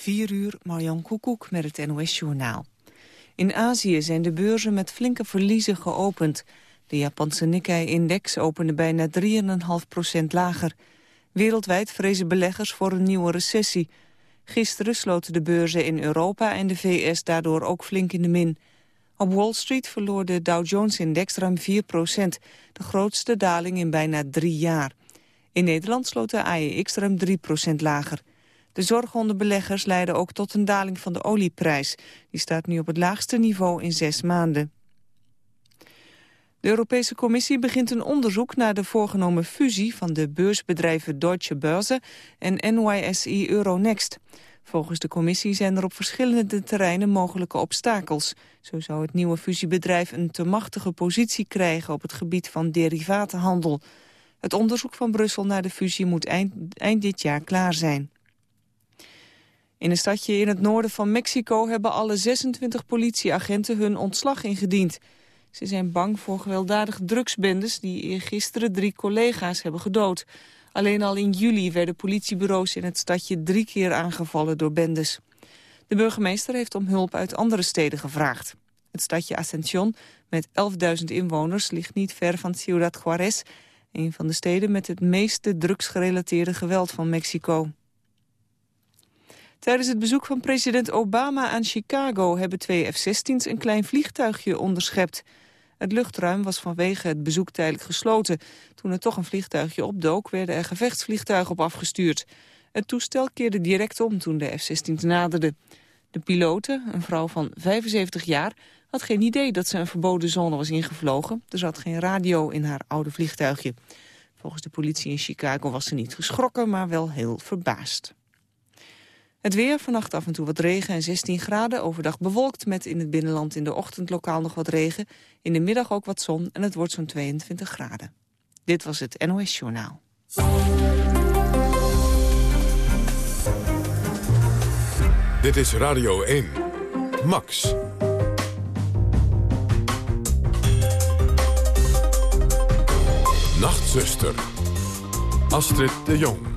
4 uur, Marjan Koekoek met het NOS-journaal. In Azië zijn de beurzen met flinke verliezen geopend. De Japanse Nikkei-index opende bijna 3,5% lager. Wereldwijd vrezen beleggers voor een nieuwe recessie. Gisteren sloten de beurzen in Europa en de VS daardoor ook flink in de min. Op Wall Street verloor de Dow Jones-index ruim 4% de grootste daling in bijna drie jaar. In Nederland sloot de AEX ruim 3% lager. De zorgen onder beleggers leiden ook tot een daling van de olieprijs. Die staat nu op het laagste niveau in zes maanden. De Europese Commissie begint een onderzoek naar de voorgenomen fusie van de beursbedrijven Deutsche Börse en NYSE Euronext. Volgens de commissie zijn er op verschillende terreinen mogelijke obstakels. Zo zou het nieuwe fusiebedrijf een te machtige positie krijgen op het gebied van derivatenhandel. Het onderzoek van Brussel naar de fusie moet eind dit jaar klaar zijn. In een stadje in het noorden van Mexico hebben alle 26 politieagenten hun ontslag ingediend. Ze zijn bang voor gewelddadige drugsbendes die gisteren drie collega's hebben gedood. Alleen al in juli werden politiebureaus in het stadje drie keer aangevallen door bendes. De burgemeester heeft om hulp uit andere steden gevraagd. Het stadje Ascension, met 11.000 inwoners, ligt niet ver van Ciudad Juarez... een van de steden met het meeste drugsgerelateerde geweld van Mexico. Tijdens het bezoek van president Obama aan Chicago... hebben twee F-16's een klein vliegtuigje onderschept. Het luchtruim was vanwege het bezoek tijdelijk gesloten. Toen er toch een vliegtuigje opdook, werden er gevechtsvliegtuigen op afgestuurd. Het toestel keerde direct om toen de F-16's naderden. De pilote, een vrouw van 75 jaar, had geen idee dat ze een verboden zone was ingevlogen. Er zat geen radio in haar oude vliegtuigje. Volgens de politie in Chicago was ze niet geschrokken, maar wel heel verbaasd. Het weer, vannacht af en toe wat regen en 16 graden. Overdag bewolkt met in het binnenland in de ochtend lokaal nog wat regen. In de middag ook wat zon en het wordt zo'n 22 graden. Dit was het NOS Journaal. Dit is Radio 1. Max. Nachtzuster. Astrid de Jong.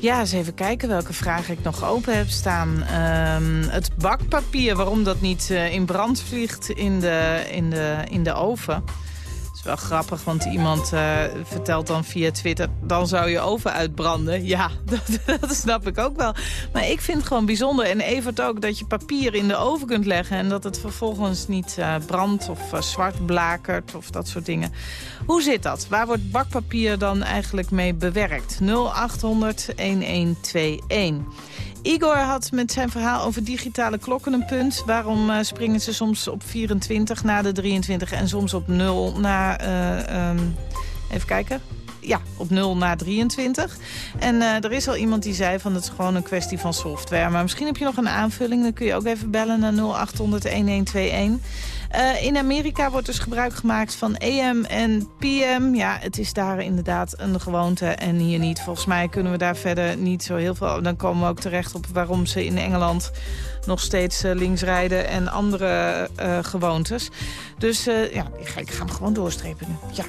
Ja, eens even kijken welke vragen ik nog open heb staan. Ehm, het bakpapier, waarom dat niet eh, in brand vliegt in de, in de, in de oven is wel grappig, want iemand uh, vertelt dan via Twitter... dan zou je oven uitbranden. Ja, dat, dat, snap ik ook wel. Maar ik vind het gewoon bijzonder. En Evert ook dat je papier in de oven kunt leggen... en dat het vervolgens niet uh, brandt of uh, zwart blakert of dat soort dingen. Hoe zit dat? Waar wordt bakpapier dan eigenlijk mee bewerkt? 0800 1121. Igor had met zijn verhaal over digitale klokken een punt. Waarom uh, springen ze soms op 24 na de 23 en soms op 0 na... Uh, um, even kijken ja, op 0 na 23. En uh, er is al iemand die zei van het is gewoon een kwestie van software. Maar misschien heb je nog een aanvulling. Dan kun je ook even bellen naar 0800-1121. Uh, in Amerika wordt dus gebruik gemaakt van AM en PM. Ja, het is daar inderdaad een gewoonte en hier niet. Volgens mij kunnen we daar verder niet zo heel veel... Dan komen we ook terecht op waarom ze in Engeland nog steeds uh, links rijden en andere uh, gewoontes. Dus ja, ik ga, ik ga hem gewoon doorstrepen nu.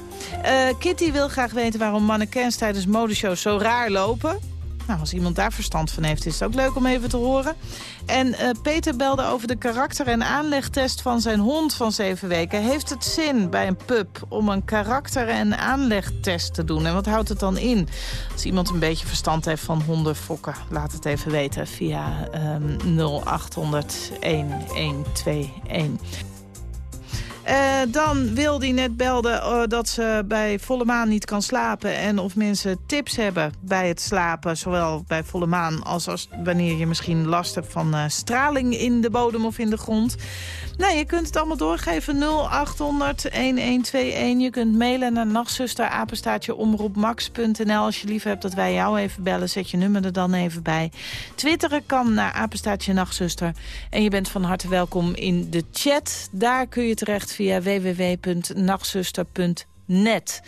Kitty wil graag weten waarom mannequins tijdens modeshows zo raar lopen. Nou, als iemand daar verstand van heeft, is het ook leuk om even te horen. En uh, Peter belde over de karakter- en aanlegtest van zijn hond van zeven weken. Heeft het zin bij een pup om een karakter- en aanlegtest te doen? En wat houdt het dan in? Als iemand een beetje verstand heeft van hondenfokken, laat het even weten via um, 0800 1121. Uh, dan wil die net belde uh, dat ze bij volle maan niet kan slapen... en of mensen tips hebben bij het slapen, zowel bij volle maan... als, als wanneer je misschien last hebt van uh, straling in de bodem of in de grond. Nou, je kunt het allemaal doorgeven. 0800-1121. Je kunt mailen naar nachtzuster, omroepmax.nl. Als je lief hebt dat wij jou even bellen, zet je nummer er dan even bij. Twitteren kan naar apenstaartje nachtzuster. En je bent van harte welkom in de chat. Daar kun je terecht via www.nachtzuster.nl net.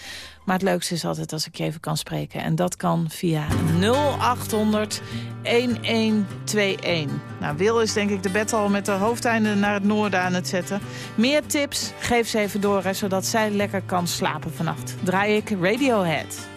Maar het leukste is altijd als ik je even kan spreken. En dat kan via 0800 1121. Nou, Wil is denk ik de bed al met de hoofdeinden naar het noorden aan het zetten. Meer tips, geef ze even door, zodat zij lekker kan slapen vannacht. Draai ik Radiohead.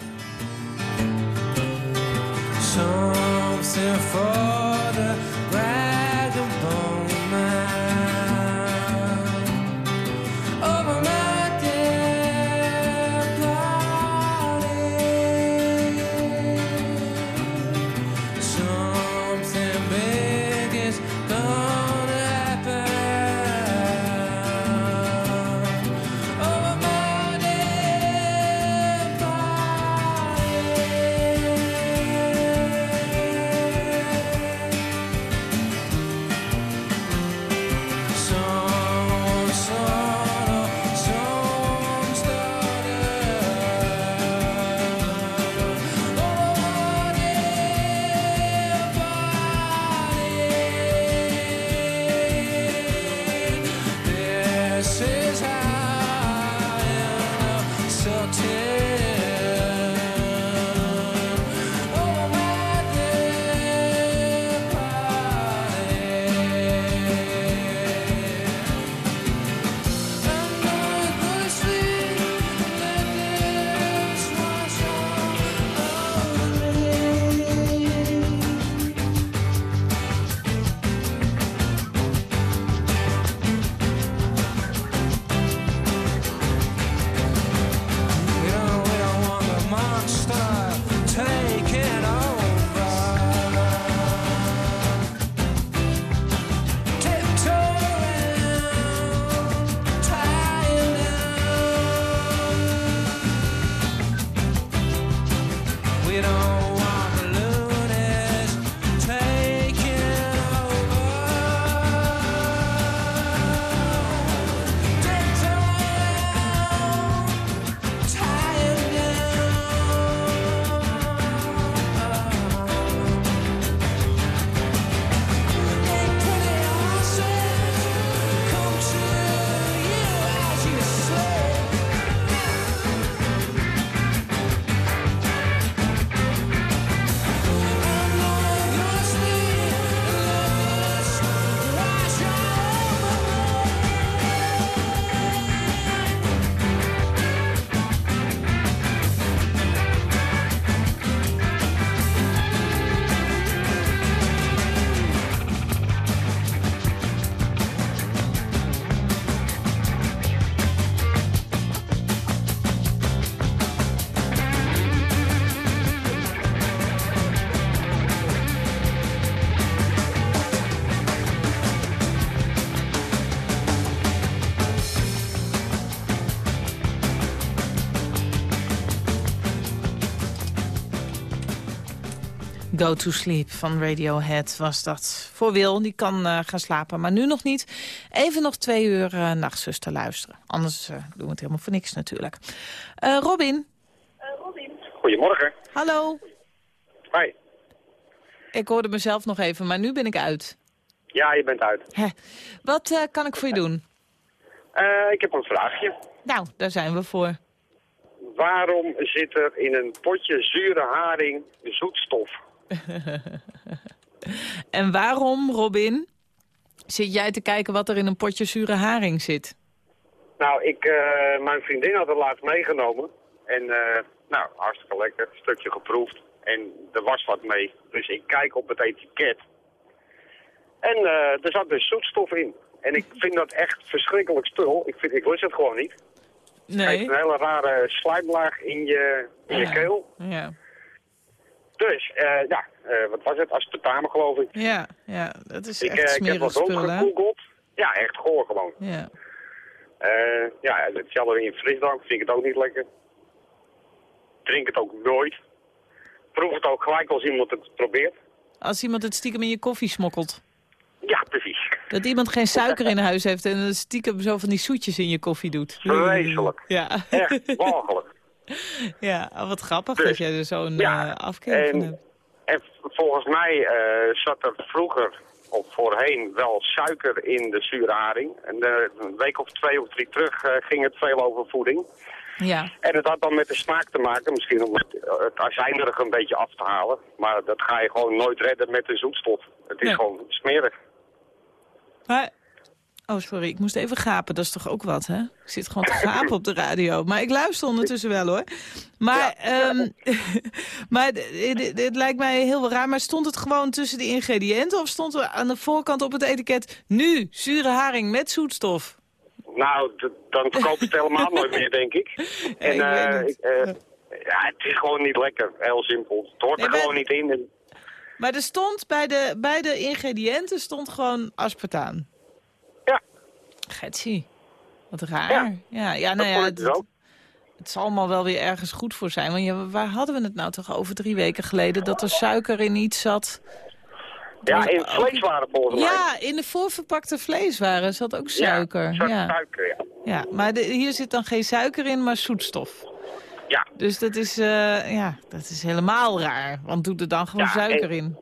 Go to Sleep van Radiohead was dat. Voor Wil, die kan uh, gaan slapen, maar nu nog niet. Even nog twee uur uh, nachtzuster luisteren. Anders uh, doen we het helemaal voor niks natuurlijk. Robin. Robin. Goedemorgen. Hallo. Hi. Ik hoorde mezelf nog even, maar nu ben ik uit. Ja, je bent uit. Hè. Wat kan ik voor je doen? ik heb een vraagje. Nou, daar zijn we voor. Waarom zit er in een potje zure haring zoetstof? en waarom, Robin, zit jij te kijken wat er in een potje zure haring zit? Nou, ik, uh, mijn vriendin had het laatst meegenomen. En uh, nou, hartstikke lekker. Een stukje geproefd. En er was wat mee. Dus ik kijk op het etiket. En uh, er zat dus zoetstof in. En ik vind dat echt verschrikkelijk spul. Ik, vind, ik lust het gewoon niet. Nee. Het heeft een hele rare slijmlaag in je, in je keel. Ja. Dus, uh, ja, uh, wat was het? Aspartame geloof ik. Ja, ja dat is ik, echt uh, Ik heb wat rondgegoogeld. Ja, echt goor gewoon. Ja. ja, hetzelfde in frisdrank vind ik het ook niet lekker. Drink het ook nooit. Proef het ook gelijk als iemand het probeert. Als iemand het stiekem in je koffie smokkelt. Ja, precies. Dat iemand geen suiker in huis heeft en stiekem zo van die zoetjes in je koffie doet. Vreselijk. Ja. Echt walgelijk. Ja, wat grappig dus, dat jij er zo'n ja, uh, afkeer van hebt. En volgens mij uh, zat er vroeger, of voorheen, wel suiker in de zure haring. En een week of twee of drie terug ging het veel over voeding. Ja. En het had dan met de smaak te maken, misschien om het, het azijnerig een beetje af te halen. Maar dat ga je gewoon nooit redden met de zoetstof. Het is Nee. gewoon smerig. Maar... Oh, sorry, ik moest even gapen. Dat is toch ook wat, hè? Ik zit gewoon te gapen op de radio. Maar ik luister ondertussen wel, hoor. Maar, ehm, maar dit lijkt mij heel raar. Maar stond het gewoon tussen de ingrediënten... of stond er aan de voorkant op het etiket... nu, zure haring met zoetstof? Nou, dan verkoop je het helemaal nooit meer, denk ik. En ik eh, het. eh, ja, het is gewoon niet lekker. Heel simpel. Het hoort Nee, er gewoon niet in. En, Maar er stond bij de, bij de ingrediënten stond gewoon aspartaan. Getsie. Wat raar. Ja. Ja, nou ja, het, dus het zal allemaal wel weer ergens goed voor zijn. Want ja, waar hadden we het nou toch over drie weken geleden? Dat er suiker in iets zat. Ja, in ook- vleeswaren volgens mij. Ja, in de voorverpakte vleeswaren zat ook suiker. Ja, Ja, ja. suiker, ja. maar de- hier zit dan geen suiker in, maar zoetstof. Ja, Dus dat is, eh, ja, dat is helemaal raar. Want doe er dan gewoon Ja, suiker en- in.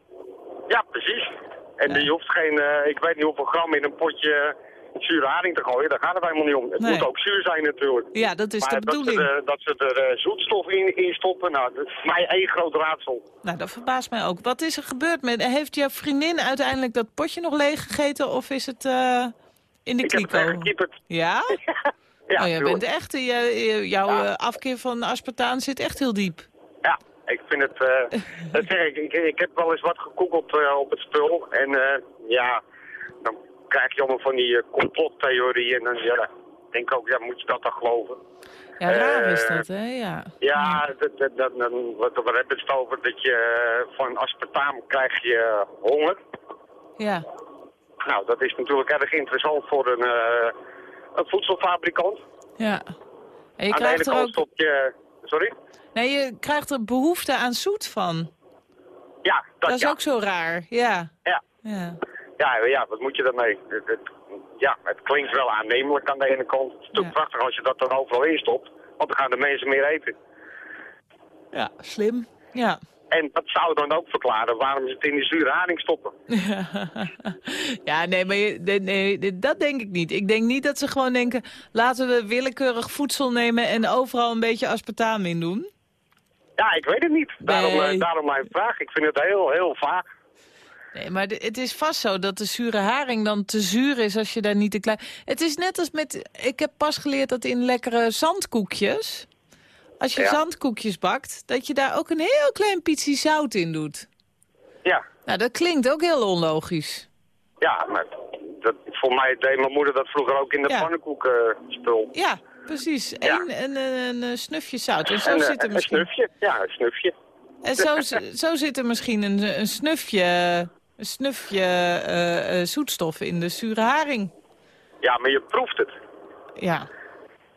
ja, precies. En je hoeft geen, eh, ik weet niet hoeveel gram in een potje zure haring te gooien. Daar gaat het helemaal niet om. Het Nee. moet ook zuur zijn natuurlijk. Ja, dat is maar de dat ze, bedoeling. er, dat ze er zoetstof in, in stoppen, nou, dat is mij één groot raadsel. Nou, dat verbaast mij ook. Wat is er gebeurd met... Heeft jouw vriendin uiteindelijk dat potje nog leeg gegeten... of is het eh, in de Ik heb kliko? Ja? Ja, oh, jij bent echt... je- jouw Ja. eh, afkeer van aspartaan zit echt heel diep. Ja, ik vind het... dat zeg ik, ik, ik heb wel eens wat gegoogeld eh, op het spul. En ja, krijg je allemaal van die eh, complottheorieën. En dan ja, denk ook, ja, moet je dat dan geloven? Ja, raar Eh, is dat, hè? Ja. Ja, dat, dat, dat, wat, waar hebben we het over? Dat je eh, van aspartaam krijg je honger. Ja. Nou, dat is natuurlijk erg interessant voor een, eh, een voedselfabrikant. ja. En je Aan de ene krijgt er kant ook... je... Sorry? Nee, je krijgt er behoefte aan zoet van. Ja, dat, Dat is ja. ook zo raar. Ja. Ja. Ja. Ja, ja, wat moet je daarmee? Het, het- ja, het klinkt wel aannemelijk aan de ene kant. Het is natuurlijk Ja. prachtig als je dat dan overal instopt. Want dan gaan de mensen meer eten. Ja, slim. Ja. En dat zou dan ook verklaren waarom ze het in die zure haring stoppen. ja, nee, maar je- nee, nee, dat denk ik niet. Ik denk niet dat ze gewoon denken... laten we willekeurig voedsel nemen en overal een beetje aspartaam in doen. Ja, ik weet het niet. Daarom, eh, Nee. daarom mijn vraag. Ik vind het heel, heel vaag. Nee, maar de- het is vast zo dat de zure haring dan te zuur is als je daar niet te klein... Het is net als met... Ik heb pas geleerd dat in lekkere zandkoekjes... Als je Ja. zandkoekjes bakt, dat je daar ook een heel klein pietje zout in doet. Ja, Nou, dat klinkt ook heel onlogisch. ja maar dat, voor mij deed mijn moeder dat vroeger ook in de Ja. pannenkoekenspul. Ja, precies. Ja. Eén een, een, een snufje zout. En zo En, eh, zit er een misschien... snufje. Ja, een snufje. En zo, zo zit er misschien een, een snufje, een snufje eh, eh, zoetstof in de zure haring. Ja, maar je proeft het. Ja.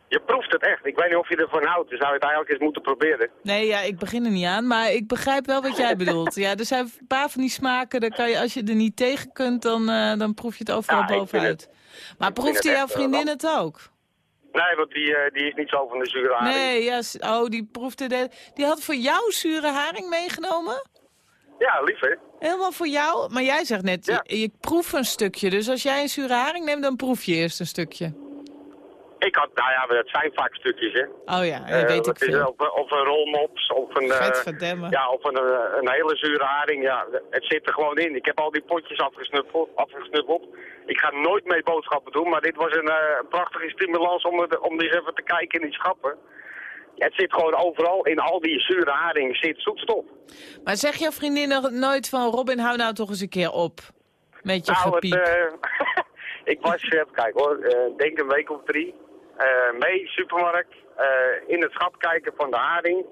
Je proeft het echt. Ik weet niet of je ervan houdt. Dus zou je het eigenlijk eens moeten proberen. Nee, ja, ik begin er niet aan, maar ik begrijp wel wat jij bedoelt. Ja, er zijn een paar van die smaken, dan kan je, als je er niet tegen kunt, dan, eh, dan proef je het overal Ja, bovenuit. Maar het jouw vriendin het ook? Nee, want die, die is niet zo van de zure haring. Nee, ja, oh, die proefde de, Die had voor jou zure haring meegenomen? Ja, lief hè. Helemaal voor jou? Maar jij zegt net, Ja. je, je proeft een stukje. Dus als jij een zure haring neemt, dan proef je eerst een stukje. Ik had, nou ja, dat zijn vaak stukjes hè. Oh ja, dat Eh, weet ik dat veel. Of, of een rolmops, of een, eh, ja, of een, eh, een hele zure haring. Ja, het zit er gewoon in. Ik heb al die potjes afgesnuffeld. afgesnuffeld. Ik ga nooit mee boodschappen doen, maar dit was een prachtige stimulans om, om eens even te kijken in die schappen. Het zit gewoon overal, in al die zure haring zit zoetstof. Maar zeg jouw vriendin nooit van... Robin, hou nou toch eens een keer op met je Nou, het, eh, ik was, even kijken hoor, eh, denk een week of drie, eh, mee, supermarkt, in het schap kijken van de haring.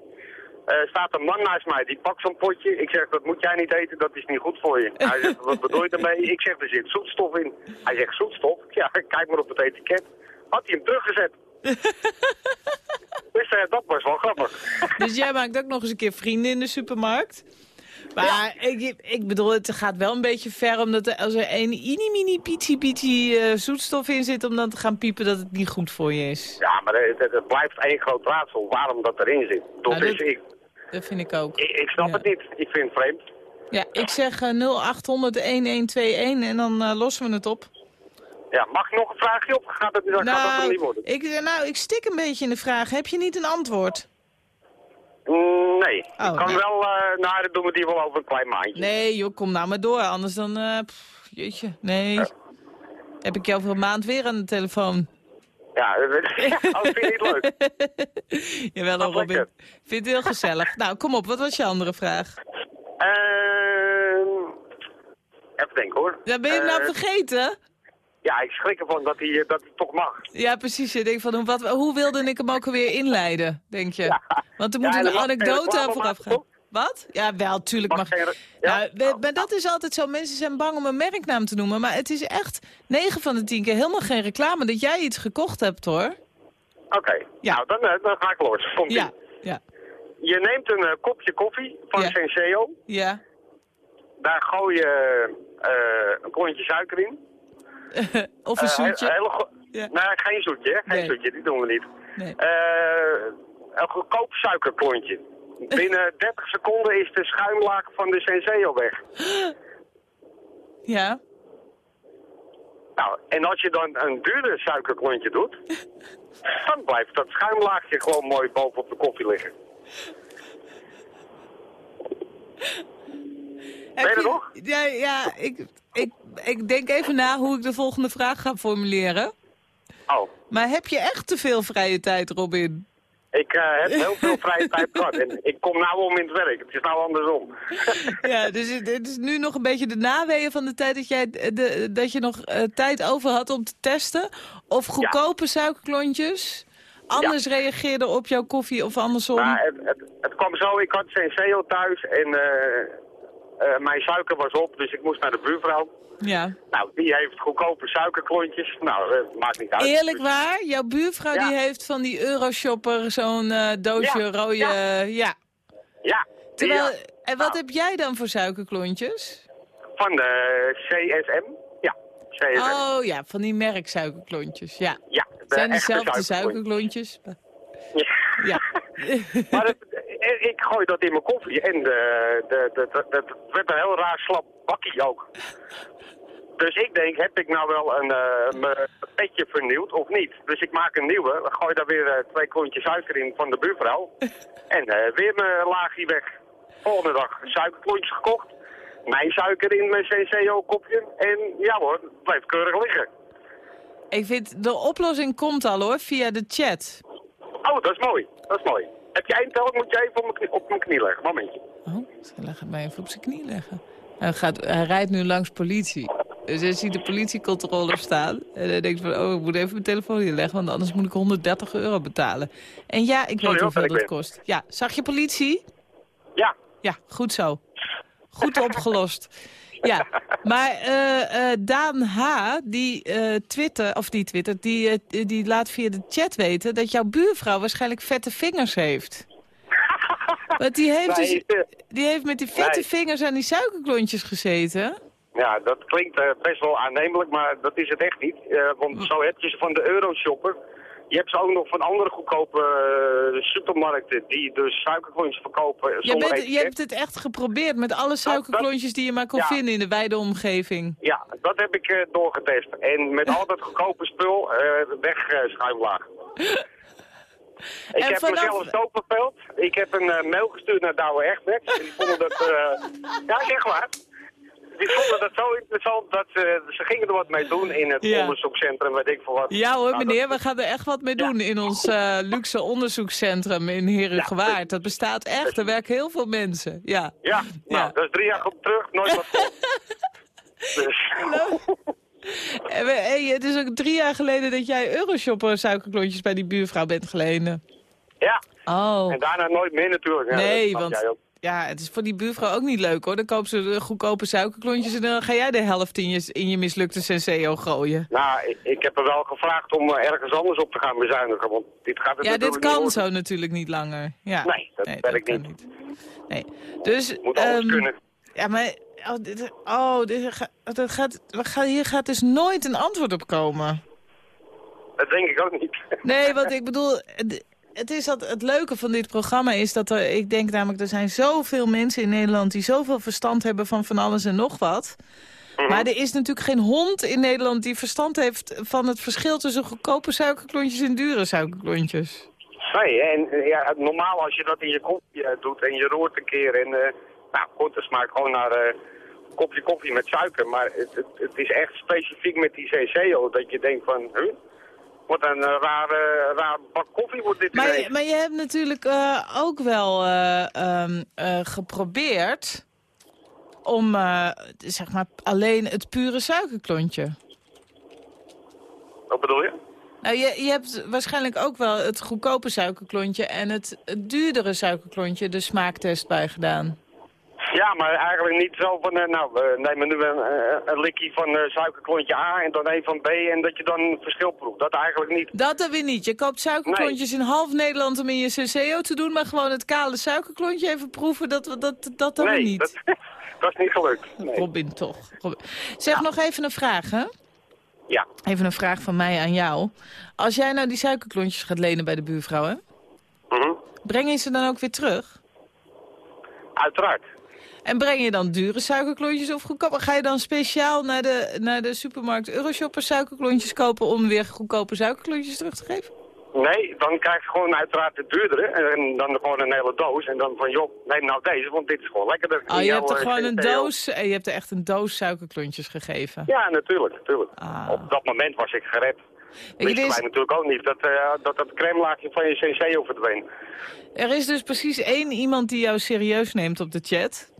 Staat een man naast mij, die pakt zo'n potje. Ik zeg, dat moet jij niet eten, dat is niet goed voor je. Hij zegt, wat bedoel je daarmee? Ik zeg, er zit zoetstof in. Hij zegt, zoetstof? Ja, kijk maar op het etiket. Had hij hem teruggezet. Dus eh, dat was wel grappig. Dus jij maakt ook nog eens een keer vrienden in de supermarkt. Maar ik, ik bedoel, het gaat wel een beetje ver... omdat er, als er een mini pietje pietje eh, zoetstof in zit... om dan te gaan piepen dat het niet goed voor je is. Ja, maar het, het- het blijft één groot raadsel waarom dat erin zit. Dat Nou, is, dat- ik, Dat vind ik ook. ik, ik snap Ja. het niet. Ik vind het vreemd. Ja, ik zeg eh, 0800 1121 en dan eh, lossen we het op. Ja, mag ik nog een vraagje op? Gaat het, gaat dat er niet worden? ik, nou, ik stik een beetje in de vraag. Heb je niet een antwoord? Mm, nee, Oh, ik kan nee. wel, eh nou, dan doen we die wel over een klein maandje. Nee, joh, kom nou maar door. Anders dan, eh, pff, jeetje, nee. Heb ik jou voor een maand weer aan de telefoon? Ja, dat vind je niet leuk. Jawel, Wat Robin. lekker. Vind het heel gezellig. nou, kom op, wat was je andere vraag? Ehm even denken hoor. Ja, ben je hem nou Eh, vergeten? Ja, ik schrik ervan dat hij, dat hij toch mag. Ja, precies. Je denkt van, hoe- wat, hoe wilde ik hem ook alweer inleiden, denk je? Want er moet Ja, en een anekdote aan vooraf gaan. Wat? Ja, wel, tuurlijk Mag ja? We- maar dat is altijd zo. Mensen zijn bang om een merknaam te noemen. Maar het is echt 9 van de 10 keer helemaal geen reclame dat jij iets gekocht hebt, hoor. Oké, Ja. nou dan, eh, dan ga ik los. Komt Ja, ja, Je neemt een eh, kopje koffie van. Senseo. ja. Daar gooi je eh, een klontje suiker in. Of een Eh, zoetje. hele Ja. Nee, geen zoetje? Geen Nee. zoetje, die doen we niet. Nee. Eh, een goedkoop suikerklontje. Binnen 30 seconden is de schuimlaag van de Senseo weg. Ja. Nou, en als je dan een duurder suikerklontje doet, dan blijft dat schuimlaagje gewoon mooi bovenop de koffie liggen. Heb je er je- nog? Ja, ja ik, ik, ik denk even na hoe ik de volgende vraag ga formuleren. Oh, Maar heb je echt te veel vrije tijd, Robin? ik eh, heb heel veel vrije tijd gehad en ik kom nou om in het werk. Het is nou andersom. Ja, dus het, is nu nog een beetje de naweeën van de tijd dat, jij, de, dat je nog eh, tijd over had om te testen. Of goedkope suikerklontjes anders reageerde op jouw koffie of andersom. Maar het, het, het kwam zo, ik had Senseo thuis en eh, eh, mijn suiker was op, dus ik moest naar de buurvrouw. Ja. Nou, die heeft goedkope suikerklontjes. Nou, eh, maakt niet uit. Eerlijk waar, jouw buurvrouw Ja. die heeft van die Euroshopper zo'n eh, doosje Ja, rode... ja. Ja. Ja, Terwijl, ja. en wat Nou. heb jij dan voor suikerklontjes? van de CSM. Ja, CSM. Oh ja, van die merksuikerklontjes, ja. Ja, de Zijn dezelfde suikerklontjes. suikerklontjes? Ja. Ja. maar ik gooi dat in mijn koffie en de, de, de, de, de- het werd een heel raar slap bakkie ook. Dus ik denk, heb ik nou wel een eh, mijn petje vernieuwd of niet? Dus ik maak een nieuwe, gooi daar weer eh, twee klontjes suiker in van de buurvrouw. En eh, weer mijn laagje weg. Volgende dag suikerklontjes gekocht. Mijn suiker in mijn Senseo-kopje. En ja hoor, het blijft keurig liggen. Ik vind, de oplossing komt al hoor, via de chat. Oh, dat is mooi. Dat is mooi. Heb jij een tel? Moet je even op mijn knie, op mijn knie leggen. Momentje. Oh, ze leggen mij even op zijn knie leggen. Hij, gaat, hij rijdt nu langs politie. Dus hij ziet de politiecontrole staan. En hij denkt van, oh, ik moet even mijn telefoon hier leggen... want anders moet ik 130 euro betalen. En ja, ik Sorry, weet hoeveel dat ben. kost. Ja, zag je politie? Ja. Ja, goed zo. Goed opgelost. Ja, maar eh, eh, Daan H. die eh Twitter, of die Twitter, die, die laat via de chat weten dat jouw buurvrouw waarschijnlijk vette vingers heeft. Want die heeft, dus, die heeft met die vette vingers aan die suikerklontjes gezeten. Ja, dat klinkt best wel aannemelijk, maar dat is het echt niet. Want zo heb je ze van de Euroshopper. Je hebt ze ook nog van andere goedkope eh, supermarkten die dus suikerklontjes verkopen Je, bent, je hebt het echt geprobeerd met alle suikerklontjes die je maar kon ja. vinden in de wijde omgeving. Ja, dat heb ik eh, doorgetest. En met al dat goedkope spul eh weg schuimlaag. Ik En heb vanaf- mezelf ook verveeld. Ik heb een mail gestuurd naar Douwe Egberts. Die vonden dat... ja, zeg maar. Die vonden dat zo interessant dat ze, ze gingen er wat mee doen in het Ja. onderzoekscentrum, weet ik veel wat. Ja hoor, Nou, meneer, dat- we gaan er echt wat mee doen in ons eh, luxe onderzoekscentrum in Herugewaard. Dat bestaat echt, er werken heel veel mensen. Ja. Ja, nou, dat is drie jaar op terug, nooit wat voor. Dus, hey, het is ook drie jaar geleden dat jij Euroshopper suikerklontjes bij die buurvrouw bent geleden. ja, Oh. en daarna nooit meer natuurlijk. Nee, want. Ja, het is voor die buurvrouw ook niet leuk hoor. Dan koopt ze goedkope suikerklontjes en dan ga jij de helft in je, in je mislukte Senseo gooien. Nou, ik, ik heb er wel gevraagd om eh, ergens anders op te gaan bezuinigen, want dit gaat het Ja, dit niet kan zo natuurlijk niet langer. Ja. Nee, dat werkt kan niet. Nee. Dus, Moet alles ehm, kunnen. Ja, maar oh, dit, oh, dit, dat gaat, hier gaat dus nooit een antwoord op komen. Dat denk ik ook niet. Nee, want ik bedoel, het- is dat, het leuke van dit programma is dat er, ik denk namelijk, er zijn zoveel mensen in Nederland die zoveel verstand hebben van van alles en nog wat. Mhm. Maar er is natuurlijk geen hond in Nederland die verstand heeft van het verschil tussen goedkope suikerklontjes en dure suikerklontjes. Nee, en eh, ja, normaal als je dat in je koffie eh, doet en je roert een keer en... eh, nou goed, dat smaakt gewoon naar eh, een kopje koffie met suiker. Maar het, het, het is echt specifiek met die CCO dat je denkt van... Huh? Wat een uh, rare, raar bak koffie wordt dit Maar, je- maar je hebt natuurlijk eh, ook wel eh, ehm, eh, geprobeerd om eh, zeg maar alleen het pure suikerklontje. Wat bedoel je? Nou, je, je hebt waarschijnlijk ook wel het goedkope suikerklontje en het, het duurdere suikerklontje de smaaktest bij gedaan. Ja, maar eigenlijk niet zo van, eh, nou, we nemen nu een, eh, een likkie van eh, suikerklontje A en dan een van B en dat je dan een verschil proeft. Dat eigenlijk niet. Dat dan weer niet. Je koopt suikerklontjes in half Nederland om in je CCO te doen, maar gewoon het kale suikerklontje even proeven, dat, dat, dat dan weer niet. dat, dat is niet gelukt. Nee. Robin, toch. Robin. Zeg nog even een vraag, hè? Ja, Even een vraag van mij aan jou. Als jij nou die suikerklontjes gaat lenen bij de buurvrouw, hè? mhm. breng je ze dan ook weer terug? uiteraard. En breng je dan dure suikerklontjes of goedkope? Ga je dan speciaal naar de, naar de supermarkt Euroshopper suikerklontjes kopen om weer goedkope suikerklontjes terug te geven? Nee, dan krijg je gewoon uiteraard de duurdere en dan gewoon een hele doos. En dan van, joh, neem nou deze, want dit is gewoon lekkerder. Oh, je hebt er gewoon een doos, en je hebt er echt een doos suikerklontjes gegeven. Ja, natuurlijk, natuurlijk. Ah. Op dat moment was ik gered. Wisten er is- wij natuurlijk ook niet dat eh, dat, dat crème laagje van je CCO verdween. Er is dus precies één iemand die jou serieus neemt op de chat.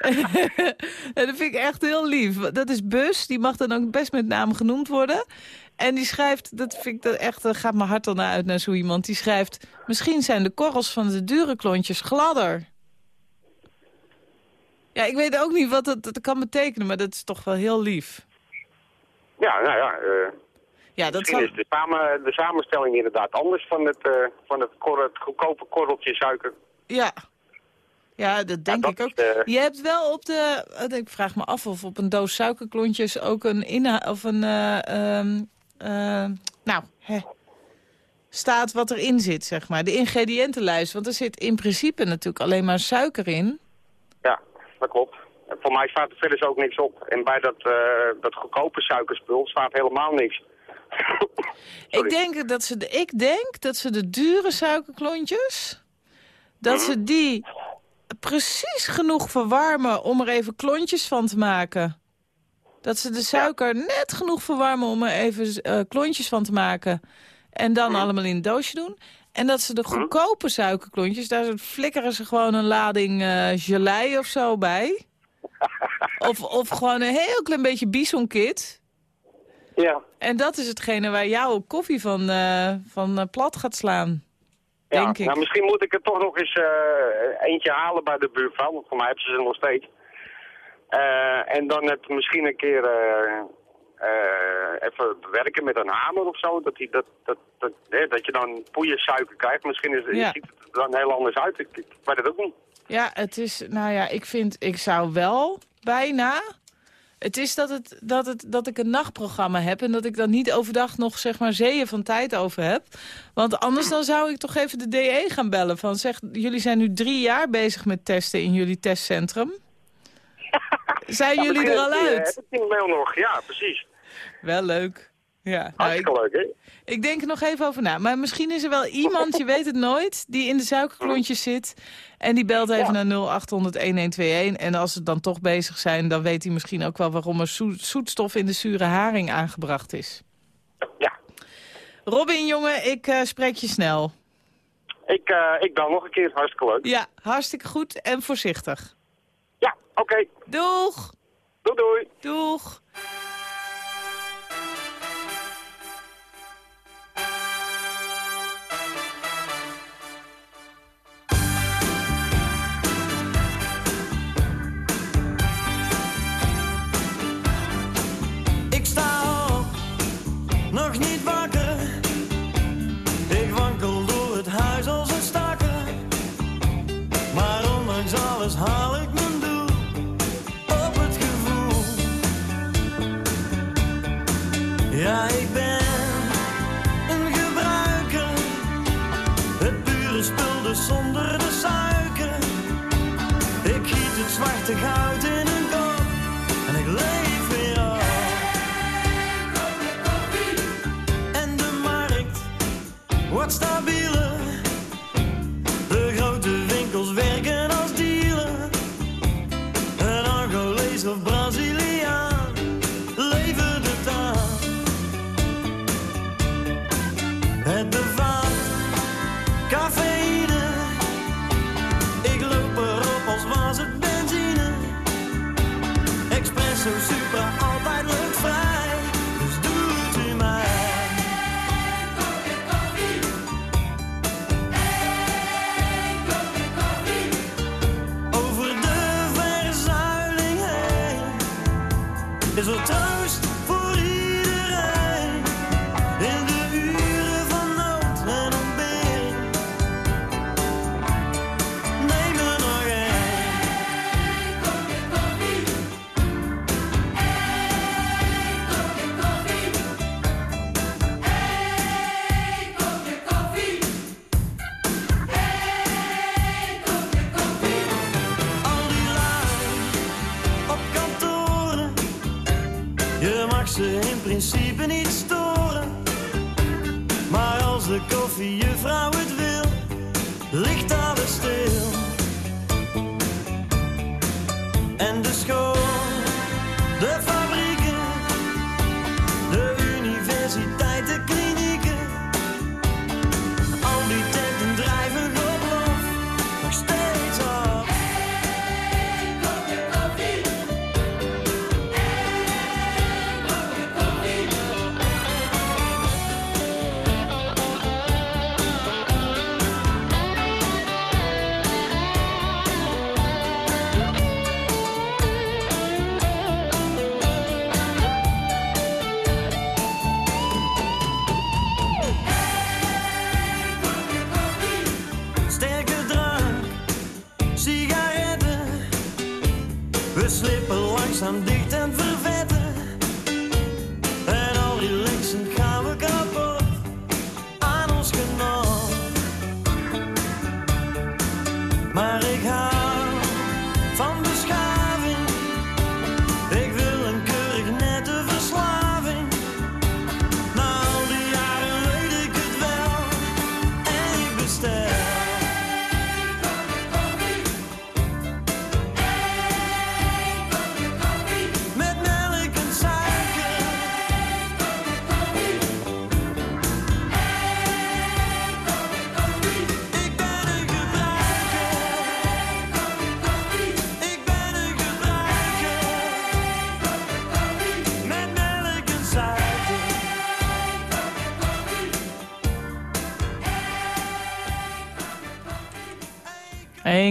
dat vind ik echt heel lief. Dat is Bus, die mag dan ook best met naam genoemd worden. En die schrijft, dat vind ik dat echt, daar gaat mijn hart al naar uit naar zo iemand. Die schrijft, misschien zijn de korrels van de dure klontjes gladder. Ja, ik weet ook niet wat dat, dat kan betekenen, maar dat is toch wel heel lief. Ja, nou ja, eh, Ja, dat misschien zal... is de, samen, de samenstelling inderdaad anders van het, eh, van het, het goedkope korreltje suiker. Ja. Ja, dat denk dat ik ook. de- Je hebt wel op de... eh, Ik vraag me af of op een doos suikerklontjes ook een inhoud... Of een... eh, ehm, eh, nou, hè, staat wat erin zit, zeg maar. De ingrediëntenlijst. Want er zit in principe natuurlijk alleen maar suiker in. Ja, dat klopt. Voor mij staat er verder ook niks op. En bij dat, eh, dat goedkope suikerspul staat helemaal niks. Ik denk, dat ze de, ik denk dat ze de dure suikerklontjes... dat Mhm. ze die precies genoeg verwarmen om er even klontjes van te maken. Dat ze de suiker net genoeg verwarmen om er even eh, klontjes van te maken. En dan allemaal in een doosje doen. En dat ze de goedkope suikerklontjes, daar flikkeren ze gewoon een lading eh gelei of zo bij. Of, of gewoon een heel klein beetje bisonkit. Ja. En dat is hetgene waar jouw koffie van, eh, van plat gaat slaan. Ja, Denk ik. nou, misschien moet ik er toch nog eens eh, eentje halen bij de buurvrouw, want voor mij hebben ze ze nog steeds. Eh, en dan het misschien een keer eh, even bewerken met een hamer of zo, dat, die, dat, dat, dat, hè, dat je dan poeiersuiker krijgt. Misschien is, Ja. ziet het er dan heel anders uit, ik, ik weet het ook niet. Ja, het is, nou ja, ik vind, ik zou wel bijna... Het is dat, het, dat, het, dat ik een nachtprogramma heb en dat ik dan niet overdag nog zeg maar zeeën van tijd over heb. Want anders dan zou ik toch even de DE gaan bellen van zeg, jullie zijn nu drie jaar bezig met testen in jullie testcentrum. Zijn Ja, jullie er al uit? Het ding wel nog, ja, precies. Wel leuk. Ja, nou, ik, Hartstikke leuk, hè? Ik denk er nog even over na. Maar misschien is er wel iemand, je weet het nooit, die in de suikerklontjes zit. En die belt even naar 0800-1121. En als ze dan toch bezig zijn, dan weet hij misschien ook wel waarom er zoet- zoetstof in de zure haring aangebracht is. Ja. Robin, jongen, ik eh, spreek je snel. Ik, eh, ik bel nog een keer, hartstikke leuk. Ja, hartstikke goed en voorzichtig. Ja, oké. Doeg! Doei doei. Doeg! Ja, ik ben een gebruiker. Het pure spul dus zonder de suiker. Ik giet het zwarte goud in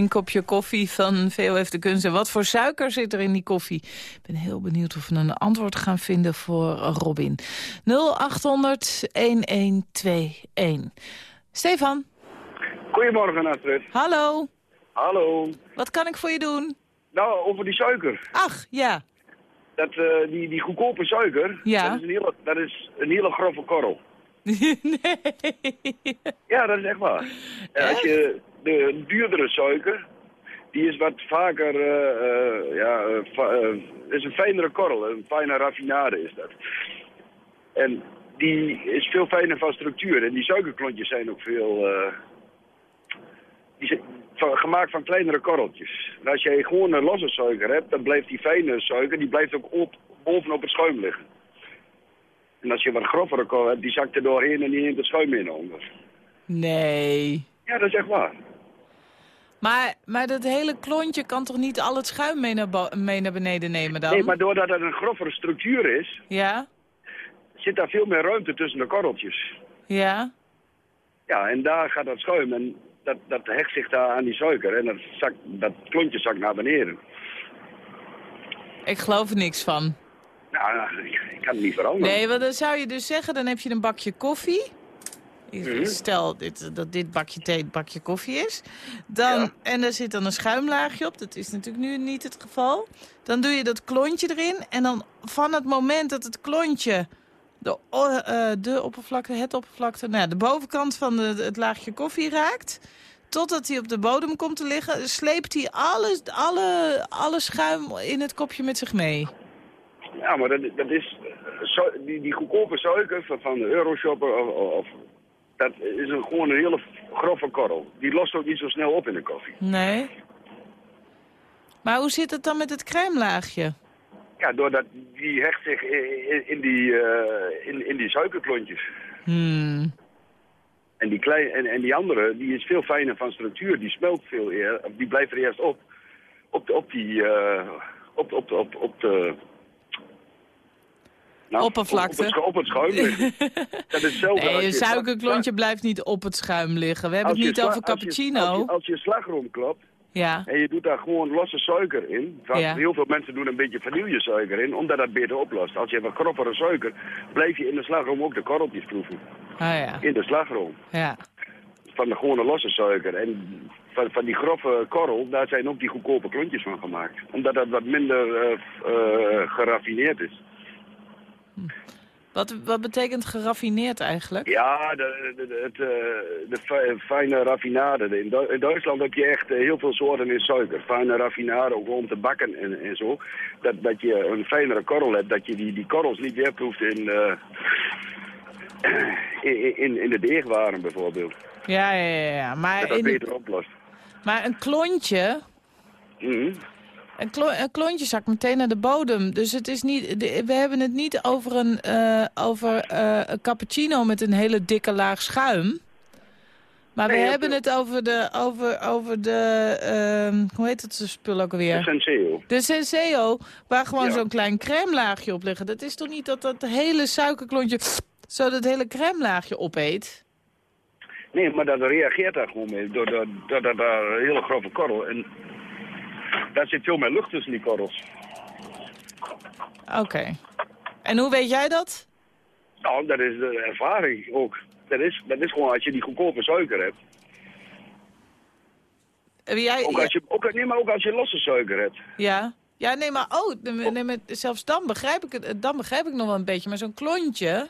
kopje koffie van VOF de Kunst. En wat voor suiker zit er in die koffie? Ik ben heel benieuwd of we een antwoord gaan vinden voor Robin. 0800-1121. Stefan, Goedemorgen, Astrid. hallo. Hallo. Wat kan ik voor je doen? Nou, over die suiker. Ach, ja. Dat, eh, die, die goedkope suiker, Ja. dat, is een hele, dat is een hele grove korrel. nee. Ja, dat is echt waar. Als je de duurdere suiker, die is wat vaker, eh, ja, eh, is een fijnere korrel, een fijne raffinade is dat. En die is veel fijner van structuur. En die suikerklontjes zijn ook veel, die zijn gemaakt van kleinere korreltjes. En als je gewoon een losse suiker hebt, dan blijft die fijne suiker, die blijft ook op, bovenop het schuim liggen. En als je wat grovere korrel hebt, die zakt er doorheen en die neemt het schuim in onder. Nee. Ja, dat is echt waar. Maar, maar dat hele klontje kan toch niet al het schuim mee naar, mee naar beneden nemen dan? Nee, maar doordat het een grovere structuur is, Ja? zit daar veel meer ruimte tussen de korreltjes. Ja? Ja, en daar gaat dat schuim en dat, dat hecht zich daar aan die suiker en dat, zakt, dat klontje zakt naar beneden. Ik geloof er niks van. Nou, ik, ik kan het niet veranderen. Nee, want dan zou je dus zeggen, dan heb je een bakje koffie. Mhm. Stel dit, dat dit bakje thee het bakje koffie is. Dan, Ja. En er zit dan een schuimlaagje op. Dat is natuurlijk nu niet het geval. Dan doe je dat klontje erin. En dan van het moment dat het klontje de, eh, de oppervlakte, het oppervlakte, nou, de bovenkant van de, het laagje koffie raakt. Totdat hij op de bodem komt te liggen, sleept hij alles, alle, alle schuim in het kopje met zich mee. Ja, maar dat, dat is, eh, su- die, die goedkope suiker van, van de Euroshopper of, of Dat is een, gewoon een hele grove korrel. Die lost ook niet zo snel op in de koffie. Nee. Maar hoe zit het dan met het crèmelaagje? Ja, doordat die hecht zich in, in die, eh, in, in die suikerklontjes. Hmm. En die, klein, en, en die andere, die is veel fijner van structuur. Die smelt veel eer, die blijft er eerst op. Op, die, eh, op, op, op, op de... Nou, Oppervlakte. Op, op, het, op het schuim liggen. dat is Nee, je een suikerklontje blijft niet op het schuim liggen. We hebben het niet over als je- cappuccino. Als je, als je slagroom klopt Ja, en je doet daar gewoon losse suiker in. Ja. Heel veel mensen doen een beetje vanillesuiker in, omdat dat beter oplost. Als je wat groppere suiker, blijf je in de slagroom ook de korreltjes proeven. oh ja, In de slagroom. ja. Van de gewone losse suiker. En van, van die grove korrel, daar zijn ook die goedkope klontjes van gemaakt. Omdat dat wat minder eh, eh, geraffineerd is. Wat, wat betekent geraffineerd eigenlijk? Ja, de, de, eh, de fijne raffinade. In, Du- in Duitsland heb je echt eh, heel veel soorten in suiker. Fijne raffinade, ook om te bakken en, en zo. Dat, dat je een fijnere korrel hebt, dat je die, die korrels niet weer proeft in, eh, in, in, in de deegwaren bijvoorbeeld. Ja, ja, ja. ja. Dat Maar, dat in, beter oplost. maar een klontje... Mhm. Een, klo een klontje zakt meteen naar de bodem. Dus het is niet, de- we hebben het niet over een, eh, over, eh, een cappuccino met een hele dikke laag schuim. Maar Nee, we hebben het over de, over, over de ehm, hoe heet het spul ook De alweer? Senseo. De Senseo, waar gewoon Ja. zo'n klein crème laagje op ligt. Dat is toch niet dat dat hele suikerklontje zo dat hele crème laagje opeet? Nee, maar dat reageert daar gewoon mee. Door, een hele grove korrel. En daar zit veel meer lucht tussen die korrels. Oké. En hoe weet jij dat? Nou, dat is de ervaring ook. Dat is, dat is gewoon als je die goedkope suiker hebt. Eh, Jij, Ook als je, ook, nee, maar ook als je losse suiker hebt. Ja. Ja, nee, maar oh, nee, nee, maar zelfs dan begrijp ik het. Dan begrijp ik nog wel een beetje, maar zo'n klontje.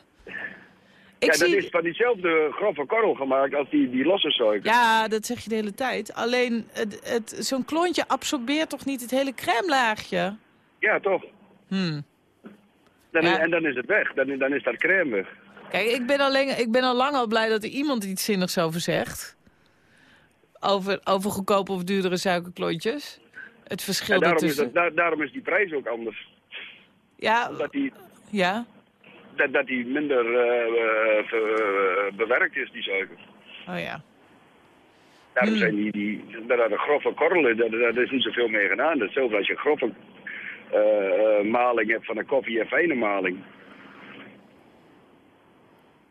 Ik ja, zie. dat is van diezelfde grove korrel gemaakt als die, die losse suiker. Ja, dat zeg je de hele tijd. Alleen het, het, zo'n klontje absorbeert toch niet het hele crèmelaagje? Ja, toch? Hmm. Dan, Ja. En dan is het weg. Dan, dan is dat crème weg. Kijk, ik ben, alleen, ik ben al lang al blij dat er iemand iets zinnigs over zegt. Over, over goedkope of duurdere suikerklontjes. Het verschil En daarom is, ertussen. dat, daar- daarom is die prijs ook anders. Ja, Omdat die, ja. Dat, dat die minder eh, eh, eh, bewerkt is, die suiker. Oh ja. Daarom Hmm. zijn die, die, dat grove korrel in, daar, daar is niet zoveel mee gedaan. Hetzelfde als je grove maling hebt van een koffie en fijne maling.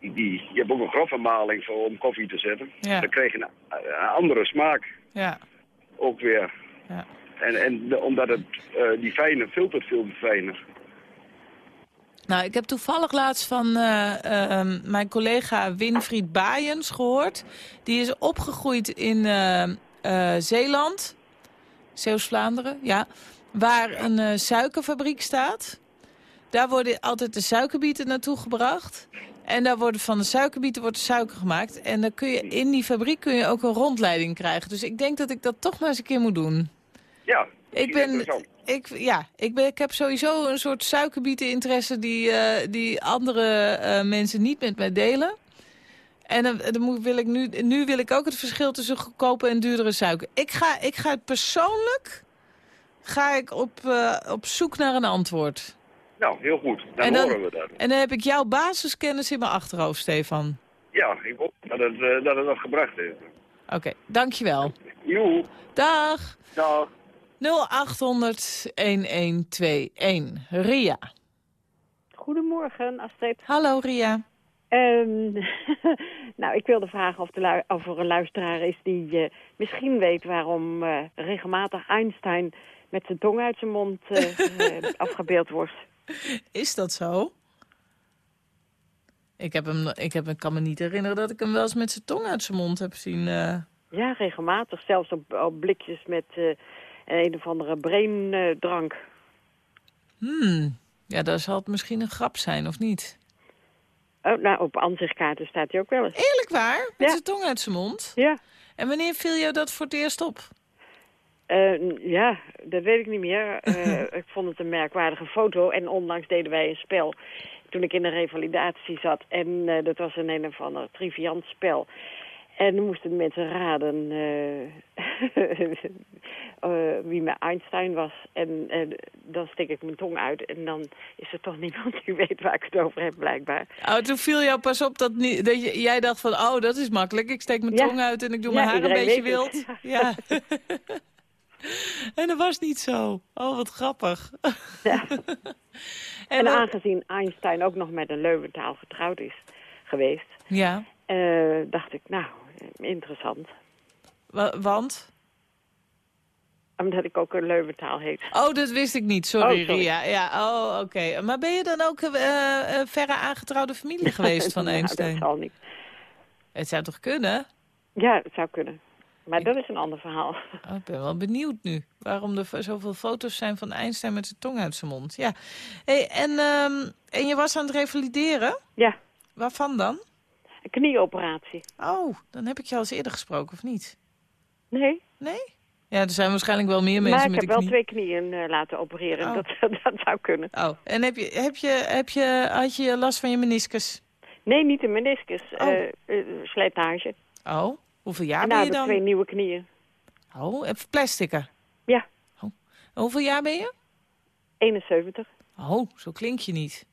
Die, je hebt ook een grove maling voor, om koffie te zetten. Ja. Dan krijg je een, een andere smaak Ja. ook weer. Ja. En, en de- omdat het, die fijne filtert veel fijner. Nou, ik heb toevallig laatst van eh, ehm, mijn collega Winfried Baaiens gehoord. Die is opgegroeid in eh, eh, Zeeland, Zeeuws-Vlaanderen, ja, waar een suikerfabriek staat. Daar worden altijd de suikerbieten naartoe gebracht. En daar worden van de suikerbieten wordt suiker gemaakt. En dan kun je in die fabriek kun je ook een rondleiding krijgen. Dus ik denk dat ik dat toch maar eens een keer moet doen. Ja, Ik ben, ik, ja, ik, ben, ik heb sowieso een soort suikerbieteninteresse die, eh, die andere eh, mensen niet met mij delen. En dan, dan moet, wil ik nu, nu wil ik ook het verschil tussen goedkope en duurdere suiker. Ik ga, ik ga persoonlijk ga ik op, eh, op zoek naar een antwoord. Nou, heel goed. Dan, En dan- horen we dat. En dan heb ik jouw basiskennis in mijn achterhoofd, Stefan. Ja, ik hoop dat het, dat het wat gebracht heeft. Oké, dankjewel. Joe, Dag. dag. 0800 1121. Ria. Goedemorgen, Astrid. Hallo Ria. Ehm, nou, ik wilde vragen of, de of er een luisteraar is die eh, misschien weet waarom eh, regelmatig Einstein met zijn tong uit zijn mond eh, afgebeeld wordt. Is dat zo? Ik, heb hem, ik, heb, ik kan me niet herinneren dat ik hem wel eens met zijn tong uit zijn mond heb zien. Ja, regelmatig. Zelfs op, op blikjes met een of andere braindrank. Hmm. Ja, daar zal het misschien een grap zijn, of niet? oh, nou, op aanzichtkaarten staat hij ook wel eens. Eerlijk waar? Met Ja. zijn tong uit zijn mond? Ja. En wanneer viel jou dat voor het eerst op? Eh, ja, dat weet ik niet meer. Eh, ik vond het een merkwaardige foto. En onlangs deden wij een spel toen ik in de revalidatie zat. En eh, dat was een een of ander triviant spel. En dan moesten de mensen raden eh, eh, wie mijn Einstein was. En dan steek ik mijn tong uit en dan is er toch niemand die weet waar ik het over heb, blijkbaar. Oh, toen viel jou pas op dat, niet, dat je, jij dacht van, oh, dat is makkelijk. Ik steek mijn Ja. tong uit en ik doe Ja, mijn haar een beetje wild. Ja. en dat was niet zo. Oh, wat grappig. Ja. en aangezien Einstein ook nog met een Leuwentaal getrouwd is geweest, ja, eh, dacht ik, nou, interessant. wa- want? Omdat ik ook een Leuwentaal heet. Oh, dat wist ik niet. Sorry, Oh, sorry. Ria. Ja, oh, oké. Maar ben je dan ook eh, eh, verre aangetrouwde familie geweest van Nou, Einstein? dat zal niet. Het zou toch kunnen? Ja, het zou kunnen. Maar dat is een ander verhaal. Oh, ik ben wel benieuwd nu. Waarom er zoveel foto's zijn van Einstein met zijn tong uit zijn mond. Ja. Hey, en, ehm, en je was aan het revalideren? Ja, Waarvan dan? Een knieoperatie. Oh, dan heb ik je al eens eerder gesproken, of niet? Nee, Nee? Ja, er zijn waarschijnlijk wel meer mensen maar ik met heb wel knie. twee knieën eh, laten opereren. Oh. Dat, dat zou kunnen. Oh, en heb je, heb je, heb je, had je last van je meniscus? Nee, niet de meniscus. Oh. eh, eh, slijtage. Oh, hoeveel jaar en ben nou je dan? twee nieuwe knieën. Oh, even plastieken. Ja, En hoeveel jaar ben je? 71. Oh, zo klink je niet.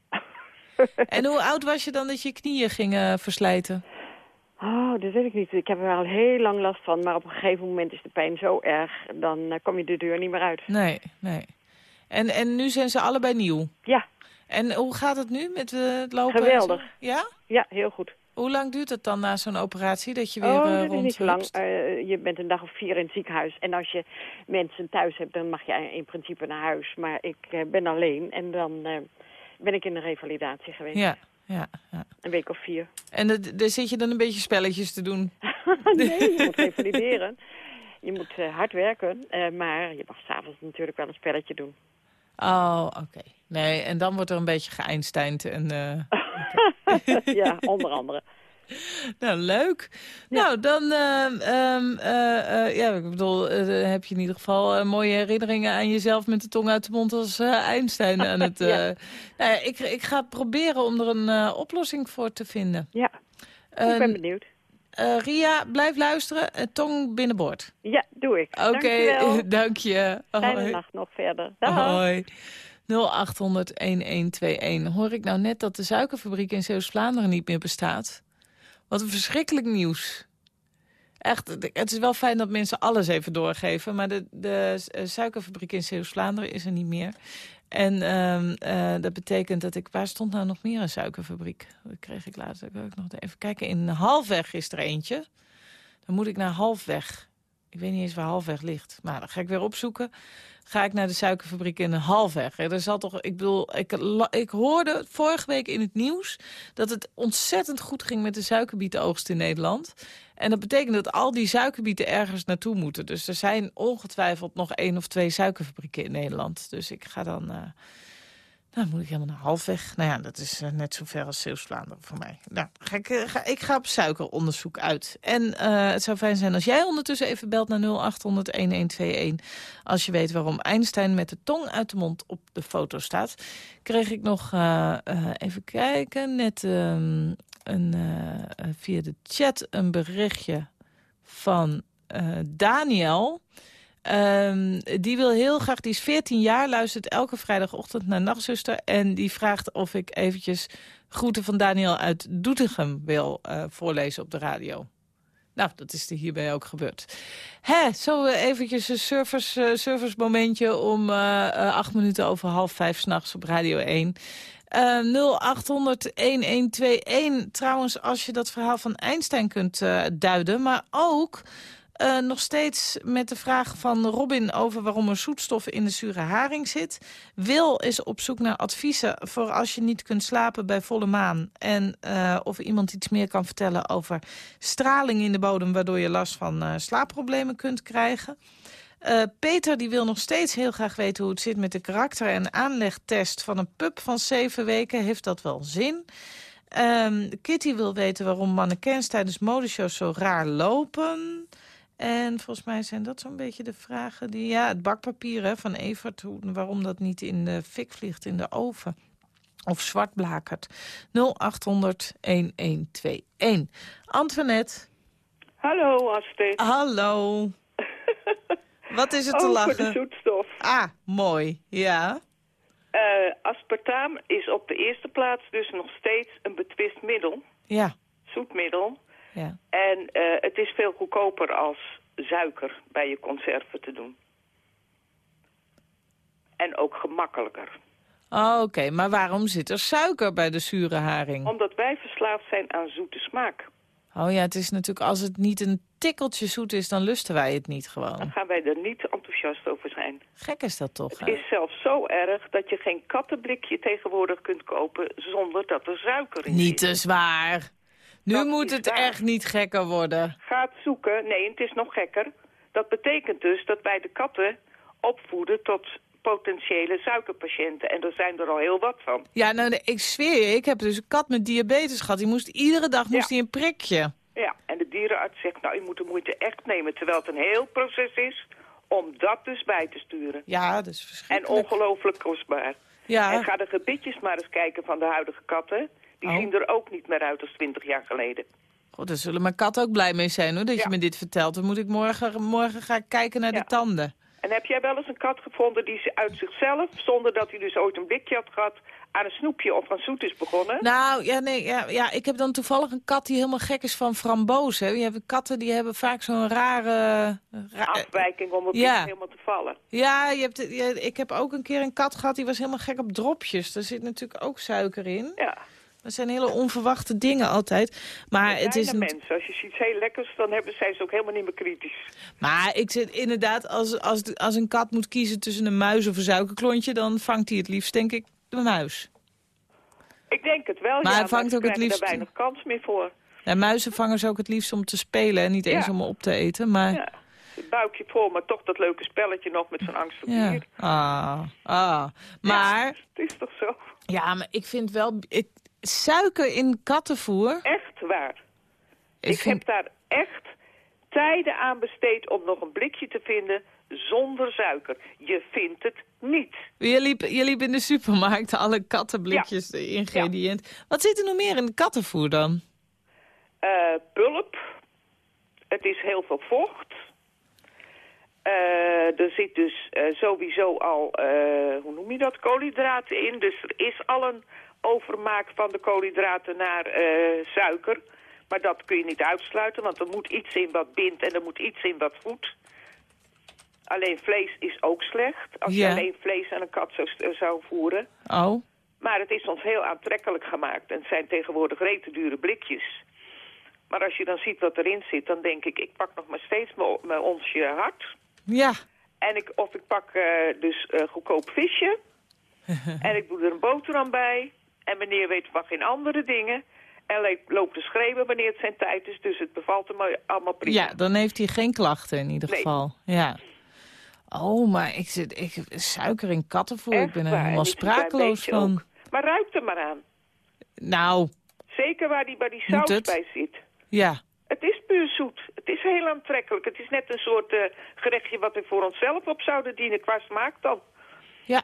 en hoe oud was je dan dat je knieën gingen verslijten? Oh, dat weet ik niet. Ik heb er al heel lang last van. Maar op een gegeven moment is de pijn zo erg. Dan eh, kom je de deur niet meer uit. Nee, nee. En, en nu zijn ze allebei nieuw. Ja, En hoe gaat het nu met eh, het lopen? Geweldig. Ja? ja, heel goed. Hoe lang duurt het dan na zo'n operatie dat je weer oh, eh, dat is niet zo lang. Eh, je bent een dag of vier in het ziekenhuis. En als je mensen thuis hebt, dan mag je in principe naar huis. Maar ik eh, ben alleen. En dan eh, ben ik in de revalidatie geweest. Ja, ja, ja. Een week of vier. En daar zit je dan een beetje spelletjes te doen? nee, je moet revalideren. Je moet eh, hard werken. eh, maar je mag s'avonds natuurlijk wel een spelletje doen. Oh, oké. Nee, en dan wordt er een beetje geëinsteind. En, eh, ja, onder andere. nou, leuk. Nou, dan ehm, ehm, eh, eh, ja, ik bedoel, eh, heb je in ieder geval mooie herinneringen aan jezelf met de tong uit de mond als Einstein aan het... Ja. nou ja, ik, ik ga proberen om er een oplossing voor te vinden. Ja, ik Eh, ben benieuwd. Ria, blijf luisteren. Tong binnenboord. Ja, doe ik. Oké, Dankjewel. dank je. Fijne nacht nog verder. Dag. Hoi. 0800-1121. Hoor ik nou net dat de suikerfabriek in Zeeuws-Vlaanderen niet meer bestaat? Wat een verschrikkelijk nieuws. Echt, het is wel fijn dat mensen alles even doorgeven... maar de, de eh, suikerfabriek in Zeeuws-Vlaanderen is er niet meer. En ehm, eh, dat betekent dat ik... Waar stond nou nog meer een suikerfabriek? Dat kreeg ik laatst. Ook nog even kijken. In Halfweg is er eentje. Dan moet ik naar Halfweg. Ik weet niet eens waar Halfweg ligt. Maar dan ga ik weer opzoeken. Ga ik naar de suikerfabriek in Halfweg. Er zal toch, ik bedoel, ik, ik hoorde vorige week in het nieuws... dat het ontzettend goed ging met de suikerbietenoogst in Nederland. En dat betekent dat al die suikerbieten ergens naartoe moeten. Dus er zijn ongetwijfeld nog één of twee suikerfabrieken in Nederland. Dus ik ga dan... eh, nou, moet ik helemaal naar halfweg. Nou ja, dat is eh, net zo ver als Zeeuws-Vlaanderen voor mij. Nou, ga ik, eh, ga, ik ga op suikeronderzoek uit. En eh, het zou fijn zijn als jij ondertussen even belt naar 0800-1121. Als je weet waarom Einstein met de tong uit de mond op de foto staat. Kreeg ik nog, even kijken, net ehm, een, via de chat een berichtje van Daniel... Ehm, die wil heel graag, die is 14 jaar, luistert elke vrijdagochtend naar Nachtzuster. En die vraagt of ik eventjes groeten van Daniel uit Doetinchem wil eh, voorlezen op de radio. Nou, dat is er hierbij ook gebeurd. Hè, zo eventjes een service, eh, om eh, acht minuten over half vijf s'nachts op Radio 1. Eh 0800-1121. Trouwens, als je dat verhaal van Einstein kunt duiden. Maar ook eh, nog steeds met de vraag van Robin over waarom er zoetstof in de zure haring zit. Wil is op zoek naar adviezen voor als je niet kunt slapen bij volle maan. En eh, of iemand iets meer kan vertellen over straling in de bodem... waardoor je last van eh, slaapproblemen kunt krijgen. Peter die wil nog steeds heel graag weten hoe het zit met de karakter- en aanlegtest van een pup van zeven weken. Heeft dat wel zin? Ehm, Kitty wil weten waarom mannequins tijdens modeshows zo raar lopen. En volgens mij zijn dat zo'n beetje de vragen die... Ja, het bakpapier hè, van Evert, hoe, waarom dat niet in de fik vliegt in de oven. of zwartblakerd. 0800-1121. Antoinette. Hallo, Astrid. Hallo. Wat is het te Over lachen? de zoetstof. Ah, mooi. Ja. Eh, aspartaam is op de eerste plaats dus nog steeds een betwist middel. Ja. Zoetmiddel. Ja. En eh, het is veel goedkoper als suiker bij je conserven te doen. En ook gemakkelijker. Oh, Oké, maar waarom zit er suiker bij de zure haring? Omdat wij verslaafd zijn aan zoete smaak. Oh ja, het is natuurlijk, als het niet een tikkeltje zoet is, dan lusten wij het niet Dan gewoon. gaan wij er niet enthousiast over zijn. Gek is dat toch? Het hè? is zelfs zo erg dat je geen kattenblikje tegenwoordig kunt kopen zonder dat er suiker in Niet zit. te zwaar. Nu moet het echt niet gekker worden. Gaat zoeken. Nee, het is nog gekker. Dat betekent dus dat wij de katten opvoeden tot potentiële suikerpatiënten. En er zijn er al heel wat van. Ja, nou, ik zweer je, ik heb dus een kat met diabetes gehad. Die moest iedere dag moest Ja. hij een prikje. Ja, en de dierenarts zegt, nou, u moet de moeite echt nemen. Terwijl het een heel proces is om dat dus bij te sturen. Ja, dat is En verschrikkelijk. ongelooflijk kostbaar. Ja, En ga de gebitjes maar eens kijken van de huidige katten. Die Oh. zien er ook niet meer uit als twintig jaar geleden. God, daar zullen mijn kat ook blij mee zijn hoor, dat je me dit vertelt. Dan moet ik morgen, morgen gaan kijken naar Ja. de tanden. En heb jij wel eens een kat gevonden die ze uit zichzelf, zonder dat hij dus ooit een blikje had gehad, aan een snoepje of aan zoet is begonnen? Nou, ja, nee, ja, ja, ik heb dan toevallig een kat die helemaal gek is van frambozen. Je hebt katten die hebben vaak zo'n rare... ra- Afwijking om op Ja. helemaal te vallen. ja, je hebt, ja, ik heb ook een keer een kat gehad die was helemaal gek op dropjes. Daar zit natuurlijk ook suiker in. Ja. Dat zijn hele onverwachte dingen altijd. Maar Het is een, mensen. Als je iets heel lekkers, dan hebben, zijn ze ook helemaal niet meer kritisch. Maar ik zit inderdaad, als, als, als een kat moet kiezen tussen een muis of een suikerklontje... dan vangt hij het liefst, denk ik, de muis. Ik denk het wel, Maar ja, hij vangt ook het liefst- er weinig kans meer voor. Ja, muizen vangen ze ook het liefst om te spelen en niet eens om op te eten. Maar Ja. Het buikje vol, maar toch dat leuke spelletje nog met zo'n angst voor ja. dier. Ah, ah. Maar, Het is toch zo? ja, maar ik vind wel... Ik, suiker in kattenvoer... Echt waar. Ik Ik vind, heb daar echt tijden aan besteed om nog een blikje te vinden zonder suiker. Je vindt het niet. je, liep, je liep in de supermarkt alle kattenblikjes, de ingrediënt. Wat zit er nog meer in kattenvoer dan? Eh, pulp. Het is heel veel vocht. Eh, er zit dus eh, sowieso al, hoe noem je dat, koolhydraten in. Dus er is al een overmaak van de koolhydraten naar eh, suiker. Maar dat kun je niet uitsluiten, want er moet iets in wat bindt en er moet iets in wat voedt. Alleen vlees is ook slecht, als Ja. je alleen vlees aan een kat zou, zou voeren. Oh, Maar het is ons heel aantrekkelijk gemaakt. En het zijn tegenwoordig rete dure blikjes. Maar als je dan ziet wat erin zit, dan denk ik... ik pak nog maar steeds mijn- mijn onsje hart. ja. En ik, of ik pak eh, dus eh, goedkoop visje. en ik doe er een boterham bij. En meneer weet van geen andere dingen. En loopt te schreeuwen wanneer het zijn tijd is. Dus het bevalt hem allemaal prima. Ja, dan heeft hij geen klachten in ieder Nee. geval. Ja. Oh, maar ik zit ik, suiker in kattenvoer. ik ben er helemaal sprakeloos van. ook. Maar ruik er maar aan. Nou, Zeker waar die bij die saus bij zit. ja. Het is puur zoet. Het is heel aantrekkelijk. Het is net een soort eh, gerechtje wat we voor onszelf op zouden dienen qua smaak dan. Ja.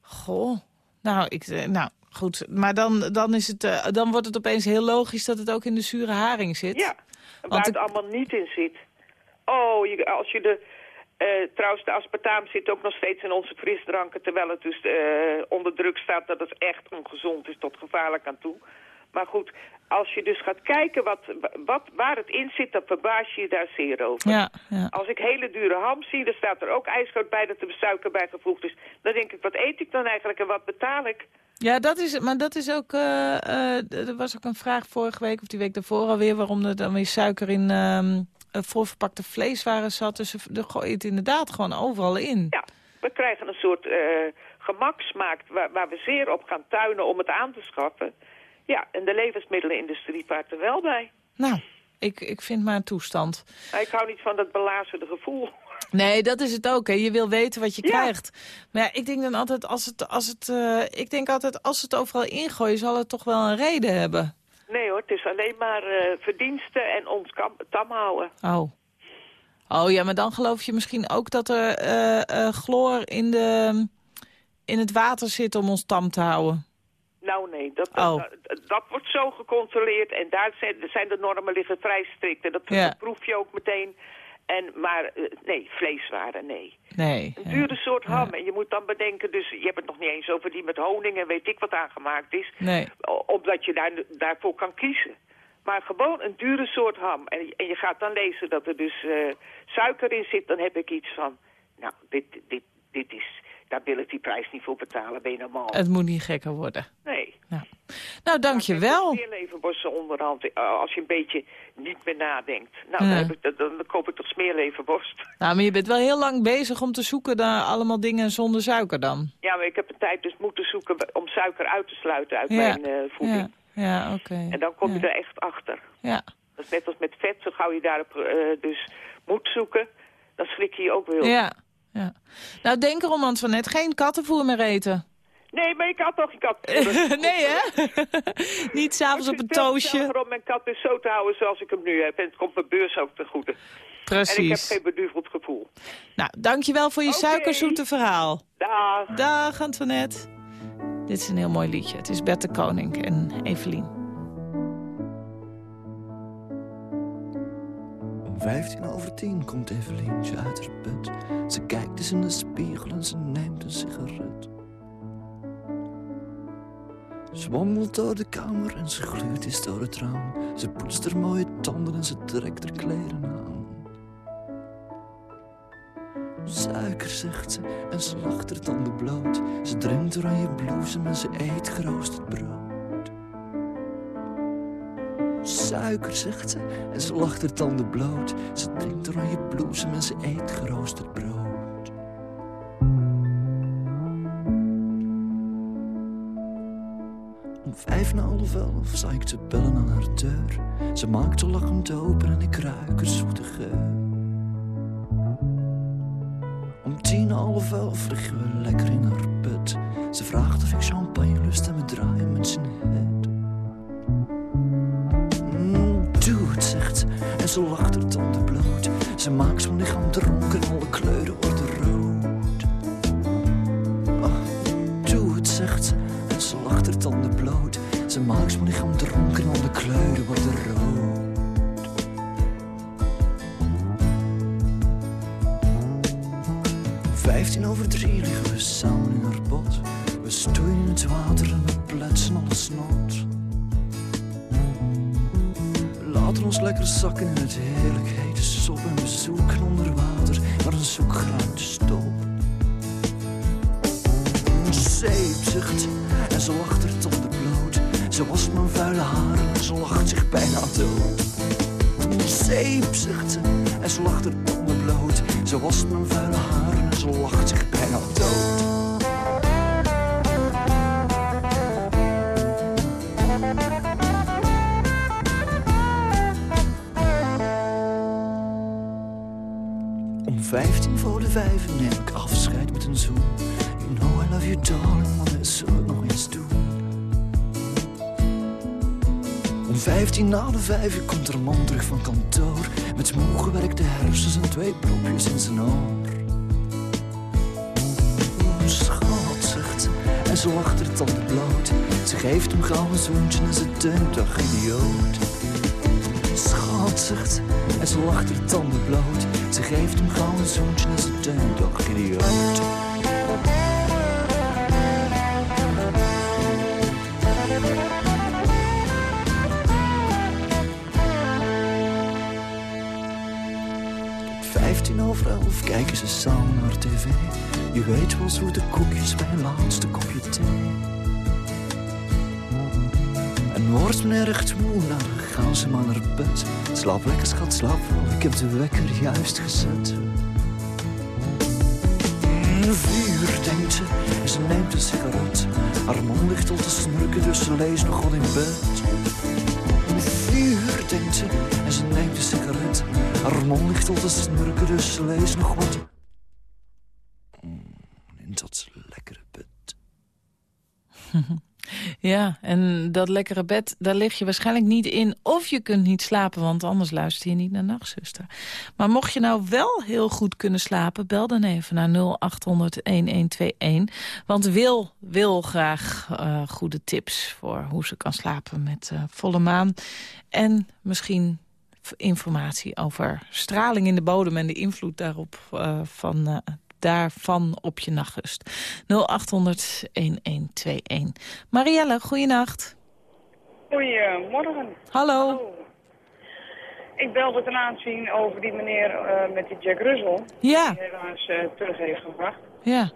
Goh. Nou, ik, eh, nou goed. Maar dan, dan, is het, eh, dan wordt het opeens heel logisch dat het ook in de zure haring zit. Ja, waar Want het ik- allemaal niet in zit. Oh, je, als je de... eh, trouwens, de aspartaam zit ook nog steeds in onze frisdranken... terwijl het dus eh, onder druk staat dat het echt ongezond is tot gevaarlijk aan toe. Maar goed, als je dus gaat kijken wat, wat, waar het in zit... dan verbaas je je daar zeer over. Ja, ja. Als ik hele dure ham zie, dan staat er ook ijsgoud bij dat er suiker bij gevoegd is. Dan denk ik, wat eet ik dan eigenlijk en wat betaal ik? Ja, dat is, maar dat is ook, eh, eh, er was ook een vraag vorige week of die week daarvoor alweer, waarom er dan weer suiker in eh, voorverpakte vleeswaren zat. Dus er- er gooi je het inderdaad gewoon overal in. Ja, we krijgen een soort gemaksmaak waar, waar we zeer op gaan tuinen om het aan te schaffen. Ja, en de levensmiddelenindustrie vaart er wel bij. Nou, ik, ik vind maar een toestand. Maar ik hou niet van dat belazerde gevoel. Nee, dat is het ook. Hè. Je wil weten wat je Ja. krijgt. Maar ja, ik denk dan altijd, als het, als het, eh, ik denk altijd, als het overal ingooien, zal het toch wel een reden hebben. Nee hoor, het is alleen maar eh, verdiensten en ons kam- tam houden. Oh. Oh ja, maar dan geloof je misschien ook dat er eh, chloor in, de, in het water zit om ons tam te houden. Nou nee, dat, Oh. dat, dat wordt zo gecontroleerd en daar zijn, zijn de normen liggen vrij strikt. En dat, Ja. dat proef je ook meteen. En, maar eh, nee, vleeswaren, nee. Nee. Een ja. dure soort ham. En je moet dan bedenken, dus je hebt het nog niet eens over die met honing en weet ik wat aangemaakt is. Nee. Omdat je daar, daarvoor kan kiezen. Maar gewoon een dure soort ham. En, en je gaat dan lezen dat er dus eh, suiker in zit. Dan heb ik iets van, nou, dit, dit, dit is, daar wil ik die prijs niet voor betalen. Ben je normaal? Het moet niet gekker worden. nee. Nou, nou dank je wel. Smeerleverworsten onderhand, eh, als je een beetje niet meer nadenkt. Nou, Ja. dan, heb ik, dan, dan koop ik toch smeerleverworst. Nou, maar je bent wel heel lang bezig om te zoeken naar allemaal dingen zonder suiker dan. Ja, maar ik heb een tijd dus moeten zoeken om suiker uit te sluiten uit Ja. mijn eh, voeding. Ja, ja oké. En dan kom je er echt achter. Ja. Dat is net als met vet, zo gauw je daarop eh, dus moet zoeken, dan schrik je je ook wel. Ja, ja. Nou, denk erom, Antoinette, geen kattenvoer meer eten. Nee, maar ik had toch een kat. nee, hè? Niet s'avonds op een toastje. om mijn kat dus zo te houden zoals ik hem nu heb. En het komt mijn beurs ook ten goede. En ik heb Precies. geen beduveld gevoel. Nou, dankjewel voor je suikerzoete verhaal. Dag. Dag, Antoinette. Dit is een heel mooi liedje. Het is Bert de Koning en Evelien. Om vijftien over tien komt Evelientje uit haar bed. Ze kijkt eens in de spiegel en ze neemt een sigaret. Ze wandelt door de kamer en ze gluurt eens door het raam. Ze poetst haar mooie tanden en ze trekt haar kleren aan. Suiker, zegt ze, en ze lacht haar tanden bloot. Ze drinkt oranje bloesem en ze eet geroosterd brood. Suiker, zegt ze, en ze lacht haar tanden bloot. Ze drinkt oranje bloesem en ze eet geroosterd brood. Om vijf na half elf zag ik ze bellen aan haar deur. Ze maakt zo lachend open en ik ruik haar zoete geur. Om tien half elf liggen we lekker in haar bed. Ze vraagt of ik champagne lust en we draaien met en vijftien na de vijf komt er een man terug van kantoor. Met moe gewerkte hersens en twee propjes in zijn oor. Schat, ze, en ze lacht haar tanden bloot. Ze geeft hem gauw een zoentje en ze denkt, ach idioot. Schat, ze, en ze lacht haar tanden bloot. Ze geeft hem gauw een zoentje en ze denkt, ach idioot. Vijftien over elf kijken ze samen naar tv. Je weet wel zoete koekjes bij laatste kopje thee. En wordt men erg moe, nou dan gaan ze maar naar bed. Slaap lekker, schat, slaap wel, ik heb de wekker juist gezet. Vuur, denkt ze, en ze neemt een sigaret. Haar man ligt al te snurken, dus ze leest nog wat in bed. Vuur, denkt ze, en ze neemt een sigaret. Haar man ligt al te snurken, dus ze leest nog wat. Mm, in dat lekkere bed. Ja, en dat lekkere bed, daar lig je waarschijnlijk niet in. Of je kunt niet slapen, want anders luister je niet naar Nachtzuster. Maar mocht je nou wel heel goed kunnen slapen... bel dan even naar 0800-1121. Want Wil wil graag uh, goede tips voor hoe ze kan slapen met uh, volle maan. En misschien informatie over straling in de bodem... en de invloed daarop uh, van uh, daarvan op je nachtrust. 0800-1121. Marielle, goeienacht. Goedemorgen. Hallo. Hallo. Ik belde ten aanzien over die meneer uh, met die Jack Russell. Ja. Die helaas uh, terug heeft gebracht. Ja.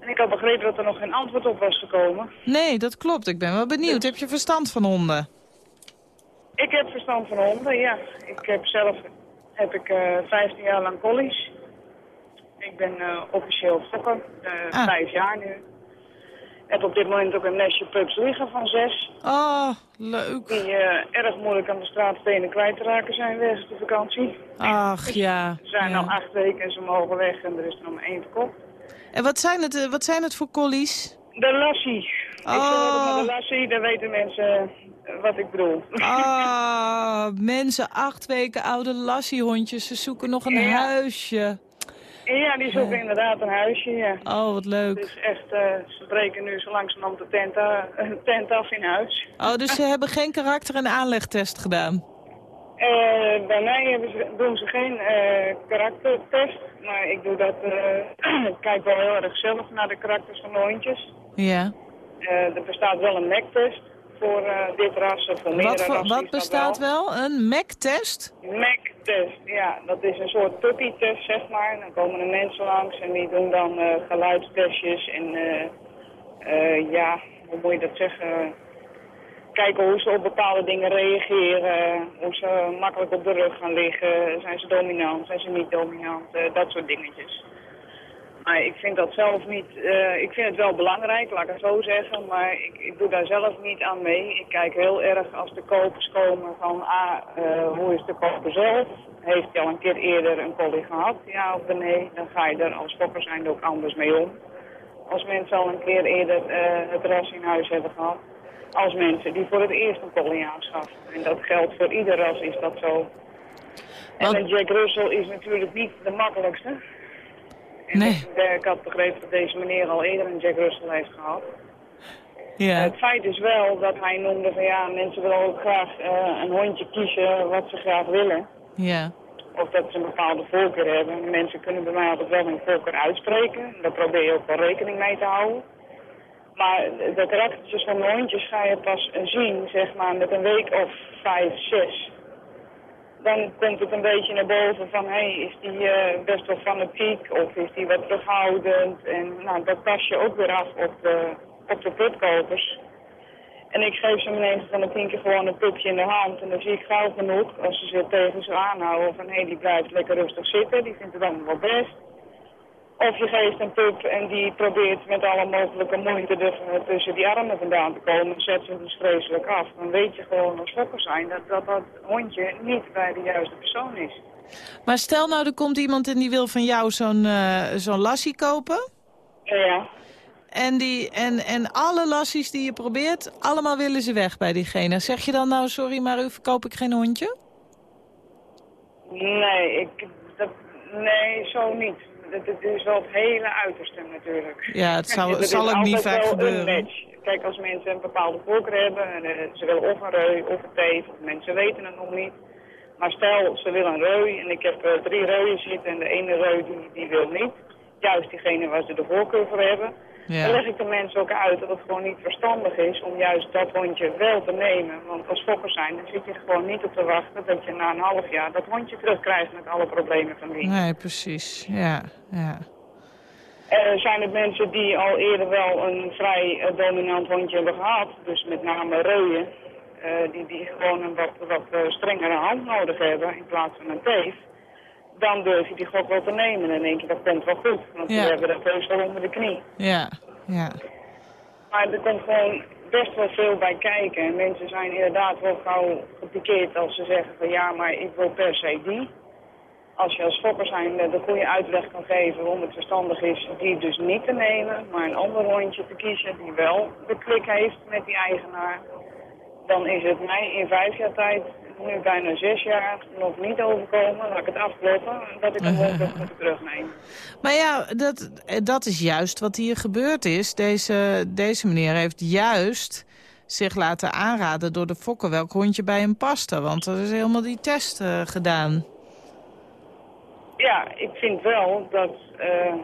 En ik had begrepen dat er nog geen antwoord op was gekomen. Nee, dat klopt. Ik ben wel benieuwd. Heb je verstand van honden? Ik heb verstand van honden, ja. Ik heb zelf heb ik, uh, 15 jaar lang collies. Ik ben uh, officieel fokker, uh, ah. vijf jaar nu. Heb op dit moment ook een nestje pups liggen van zes. Oh, leuk. Die erg moeilijk aan de straatstenen kwijt te raken zijn wegens de vakantie. Ach, ja. Ze zijn ja. al acht weken en ze mogen weg en er is er nog maar één verkocht. En wat zijn het, wat zijn het voor collies? De lassie. Oh. Ik zeg de lassie, dan weten mensen wat ik bedoel. Ah, mensen, acht weken oude lassiehondjes, ze zoeken nog een ja. huisje. Ja, die zoeken inderdaad een huisje, ja. Oh, wat leuk. Dus echt, uh, ze breken nu zo langzamerhand de tent, uh, tent af in huis. Oh, dus ze hebben geen karakter- en aanlegtest gedaan? Uh, bij mij ze, doen ze geen karaktertest, maar ik doe dat, ik kijk wel heel erg zelf naar de karakters van de hondjes. Ja. Er bestaat wel een MEC-test voor uh, dit ras voor wat. Wat bestaat wel? wel? Een MEC-test? MEC-test, ja. Dat is een soort puppy-test, zeg maar. Dan komen er mensen langs en die doen dan uh, geluidstestjes en ja, hoe moet je dat zeggen? Kijken hoe ze op bepaalde dingen reageren, hoe ze makkelijk op de rug gaan liggen, zijn ze dominant, zijn ze niet dominant, dat soort dingetjes. Maar ik vind dat zelf niet, uh, ik vind het wel belangrijk, laat ik het zo zeggen, maar ik, ik doe daar zelf niet aan mee. Ik kijk heel erg als de kopers komen van, ah, uh, hoe is de koper zelf? Heeft hij al een keer eerder een collie gehad, ja of nee? Dan ga je er als fokker zijn ook anders mee om. Als mensen al een keer eerder uh, het ras in huis hebben gehad. Als mensen die voor het eerst een collie aanschaffen. En dat geldt voor ieder ras, is dat zo. En een Jack Russell is natuurlijk niet de makkelijkste. Nee. Ik, ik, had begrepen dat deze meneer al eerder een Jack Russell heeft gehad. Ja. Het feit is wel dat hij noemde van ja, mensen willen ook graag uh, een hondje kiezen wat ze graag willen. Ja. Of dat ze een bepaalde voorkeur hebben. Mensen kunnen bij mij altijd wel hun voorkeur uitspreken. Daar probeer je ook wel rekening mee te houden. Maar de karaktertjes van de hondjes ga je pas zien, zeg maar, met een week of vijf, zes dan komt het een beetje naar boven van, hé, hey, is die uh, best wel fanatiek of is die wat terughoudend? En nou, dat pas je ook weer af op de, op de putkopers. En ik geef ze me 9 van de 10 keer gewoon een pupje in de hand. En dan zie ik gauw genoeg, als ze ze tegen ze aanhouden, van hé, hey, die blijft lekker rustig zitten, die vindt het allemaal wel best. Of je geeft een pup en die probeert met alle mogelijke moeite er tussen die armen vandaan te komen. Zet ze dus vreselijk af. Dan weet je gewoon als fokker zijn dat, dat dat hondje niet bij de juiste persoon is. Maar stel nou, er komt iemand en die wil van jou zo'n uh, zo'n lassie kopen. Ja. En, die, en, en alle lassies die je probeert, allemaal willen ze weg bij diegene. Zeg je dan nou, sorry, maar u verkoop ik geen hondje? Nee, ik, dat, nee, zo niet het is wel het hele uiterste natuurlijk. Ja, het zal, het zal ook niet vaak gebeuren. Kijk, als mensen een bepaalde voorkeur hebben, en, uh, ze willen of een reu of een teef, of mensen weten het nog niet. Maar stel, ze willen een reu en ik heb uh, drie reuien zitten en de ene reu die, die wil niet. Juist diegene waar ze de voorkeur voor hebben. Ja. Dan leg ik de mensen ook uit dat het gewoon niet verstandig is om juist dat hondje wel te nemen. Want als fokker zijn, dan zit je er gewoon niet op te wachten dat je na een half jaar dat hondje terugkrijgt met alle problemen van die. Nee, precies. Ja, ja. Er zijn het mensen die al eerder wel een vrij uh, dominant hondje hebben gehad, dus met name reuien, uh, die, die gewoon een wat, wat uh, strengere hand nodig hebben in plaats van een teef. Dan durf je die gok wel te nemen en denk je dat komt wel goed, want ja. die hebben dat heus wel onder de knie. Ja, ja. Maar er komt gewoon best wel veel bij kijken en mensen zijn inderdaad wel gauw gepikeerd als ze zeggen van ja, maar ik wil per se die. als je als fokker zijn de goede uitleg kan geven waarom het verstandig is die dus niet te nemen, maar een ander hondje te kiezen die wel de klik heeft met die eigenaar, dan is het mij in vijf jaar tijd, nu bijna zes jaar, nog niet overkomen, laat ik het afkloppen, dat ik een hond heb moeten terugnemen. Maar ja, dat, dat is juist wat hier gebeurd is. Deze, deze meneer heeft juist zich laten aanraden door de fokker welk hondje bij hem paste. Want er is helemaal die test uh, gedaan. Ja, ik vind wel dat uh,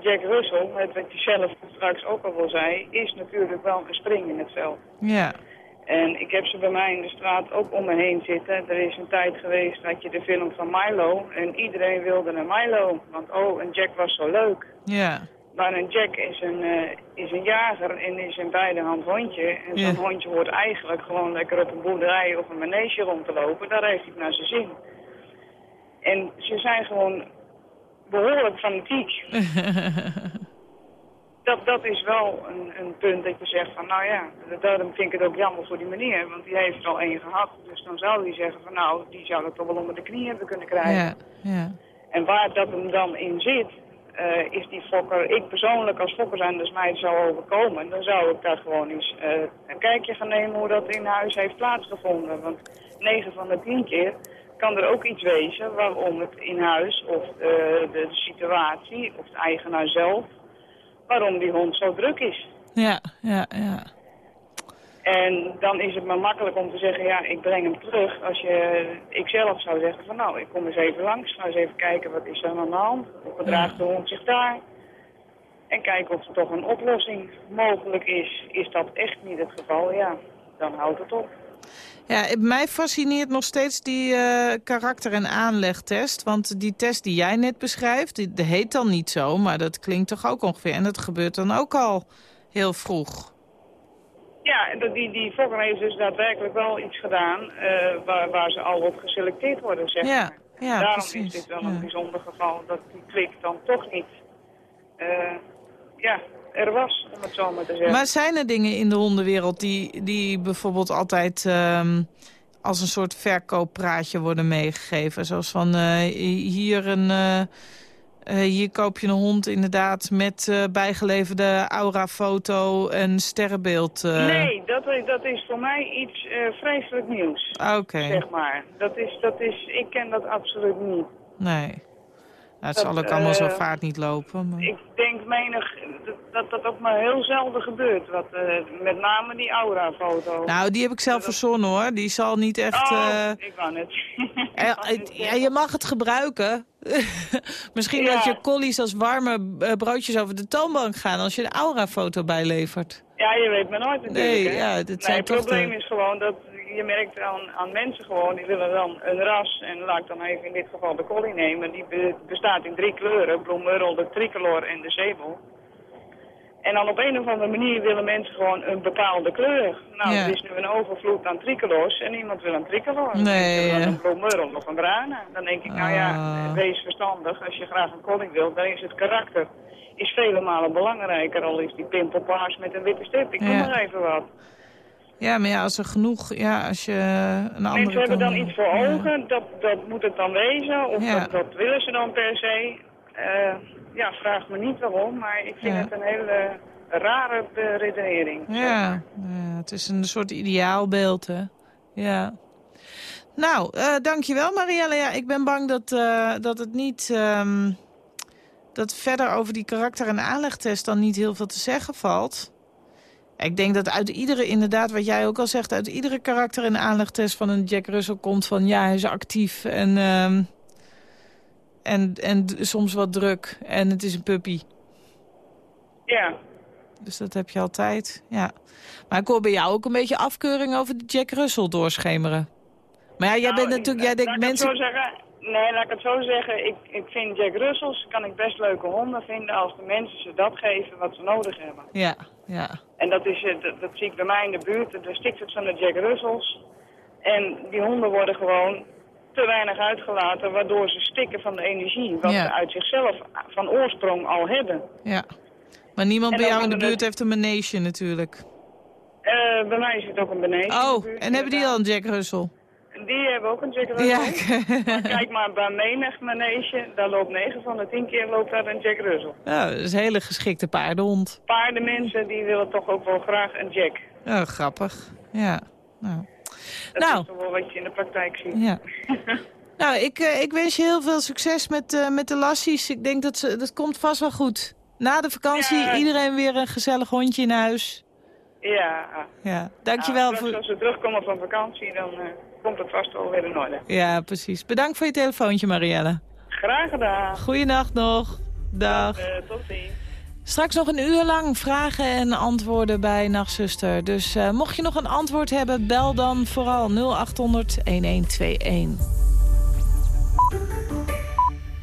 Jack Russell, met wat je zelf straks ook al wel zei, is natuurlijk wel een spring in het veld. Ja. En ik heb ze bij mij in de straat ook om me heen zitten. Er is een tijd geweest dat je de film van Milo en iedereen wilde een Milo. Want oh, een Jack was zo leuk. Ja. Maar een Jack is een, uh, is een jager en is een beide hand hondje. En zo'n Ja. hondje hoort eigenlijk gewoon lekker op een boerderij of een manege rond te lopen. Daar heeft hij naar zijn zin. En ze zijn gewoon behoorlijk fanatiek. Dat, dat is wel een, een punt dat je zegt van, nou ja, daarom vind ik het ook jammer voor die meneer. Want die heeft er al één gehad. Dus dan zou hij zeggen van, nou, die zou dat toch wel onder de knie hebben kunnen krijgen. Ja, ja. En waar dat hem dan in zit, eh, is die fokker, ik persoonlijk als fokker zijn, dus mij het zou overkomen, dan zou ik daar gewoon eens eh, een kijkje gaan nemen hoe dat in huis heeft plaatsgevonden. Want 9 van de 10 keer kan er ook iets wezen waarom het in huis of eh, de, de situatie of de eigenaar zelf, waarom die hond zo druk is. Ja, ja, ja. En dan is het maar makkelijk om te zeggen, ja, ik breng hem terug. Als je, ik zelf zou zeggen van, nou, ik kom eens even langs. Ga eens even kijken, wat is er aan de hand? Hoe gedraagt de hond zich daar? En kijken of er toch een oplossing mogelijk is. Is dat echt niet het geval, ja, dan houdt het op. Ja, mij fascineert nog steeds die eh, karakter- en aanlegtest. Want die test die jij net beschrijft, die, die heet dan niet zo, maar dat klinkt toch ook ongeveer. En dat gebeurt dan ook al heel vroeg. Ja, die, die Fokker heeft dus daadwerkelijk wel iets gedaan eh, waar, waar ze al op geselecteerd worden, zeg Ja, maar. ja, Daarom precies, is dit wel ja. een bijzonder geval dat die klik dan toch niet eh, ja, er was, om het zo maar te zeggen. Maar zijn er dingen in de hondenwereld die, die bijvoorbeeld altijd ehm, als een soort verkooppraatje worden meegegeven? Zoals van eh, hier, een, eh, eh, hier koop je een hond inderdaad met bijgeleverde aurafoto en sterrenbeeld. Nee, dat, is- dat is voor mij iets vreselijk nieuws, Oké, zeg maar. Dat is, dat is, ik ken dat absoluut niet. nee. Het Dat, zal ook allemaal zo eh, vaart niet lopen. Maar... Ik denk menig dat- dat dat ook maar heel zelden gebeurt. Wat, eh, met name die aura-foto. Nou, die heb ik zelf verzonnen hoor. Die zal niet echt... oh, eh, ik wou net. Ja, je mag het gebruiken. Misschien dat je collies als warme broodjes over de toonbank gaan... als je een aura-foto bijlevert. Ja, je weet maar nooit natuurlijk. Nee, hè. ja, dit nee, zijn het probleem de- is gewoon dat je merkt aan, aan mensen gewoon, die willen dan een ras. En laat ik dan even in dit geval de collie nemen. Die be- bestaat in drie kleuren. Bloemurl, de tricolor en de zebel. En dan op een of andere manier willen mensen gewoon een bepaalde kleur. Nou, Ja. er is nu een overvloed aan tricolors en iemand wil een tricolor. Nee, ja. een bloemurl of een bruine. Dan denk ik, nou ja, Ah. wees verstandig. Als je graag een collie wilt, dan is het karakter is vele malen belangrijker. Al is die pimpelpaars met een witte stip. Ik noem Ja. maar even wat. Ja, maar ja, als er genoeg... Ja, als je een andere Mensen hebben dan iets voor Ja. ogen, dat, dat moet het dan wezen, of Ja. dat, dat willen ze dan per se. Eh, ja, vraag me niet waarom, maar ik vind Ja. het een hele rare beredenering. Ja, ja, het is een soort ideaalbeeld, hè. Ja. Nou, eh, dankjewel Marielle. Ja, ik ben bang dat, eh, dat het niet... ehm, dat verder over die karakter- en aanlegtest dan niet heel veel te zeggen valt. Ik denk dat uit iedere, inderdaad, wat jij ook al zegt... uit iedere karakter- en aanlegtest van een Jack Russell komt van... ja, hij is actief en, ehm, en, en soms wat druk en het is een puppy. Ja, Dus dat heb je altijd, ja. Maar ik hoor bij jou ook een beetje afkeuring over de Jack Russell doorschemeren. Maar ja, jij Nou, bent natuurlijk, jij denkt mensen... zo zeggen, nee, laat ik het zo zeggen. Ik, ik vind Jack Russells, kan ik best leuke honden vinden als de mensen ze dat geven wat ze nodig hebben. Ja, ja, En dat, is, eh, dat, dat zie ik bij mij in de buurt. Daar stikt het van de Jack Russells. En die honden worden gewoon te weinig uitgelaten, waardoor ze stikken van de energie. Wat Ja. ze uit zichzelf van oorsprong al hebben. ja. Maar niemand bij jou in de buurt heeft een manege natuurlijk. Eh, bij mij het ook een beneden. Oh, en hebben die al een Jack Russell? Die hebben ook een Jack Russell. Ja, Maar kijk maar bij menig manege, daar loopt 9 van de 10 keer loopt daar een Jack Russell. Ja, dat is een hele geschikte paardenhond. Paardenmensen die willen toch ook wel graag een Jack. Oh, grappig. Ja. Nou. Dat Nou. is toch wel wat je in de praktijk ziet. Ja. Nou, ik, eh, ik wens je heel veel succes met, eh, met de lassies. Ik denk dat ze, dat komt vast wel goed. Na de vakantie Ja. iedereen weer een gezellig hondje in huis. Ja. Ja, dankjewel Nou, voor... Als we terugkomen van vakantie, dan eh, komt het vast wel weer in orde. Ja, precies. Bedankt voor je telefoontje, Marielle. Graag gedaan. Goeienacht nog. Dag. Eh, tot ziens. Straks nog een uur lang vragen en antwoorden bij Nachtzuster. Dus eh, mocht je nog een antwoord hebben, bel dan vooral 0800 1121.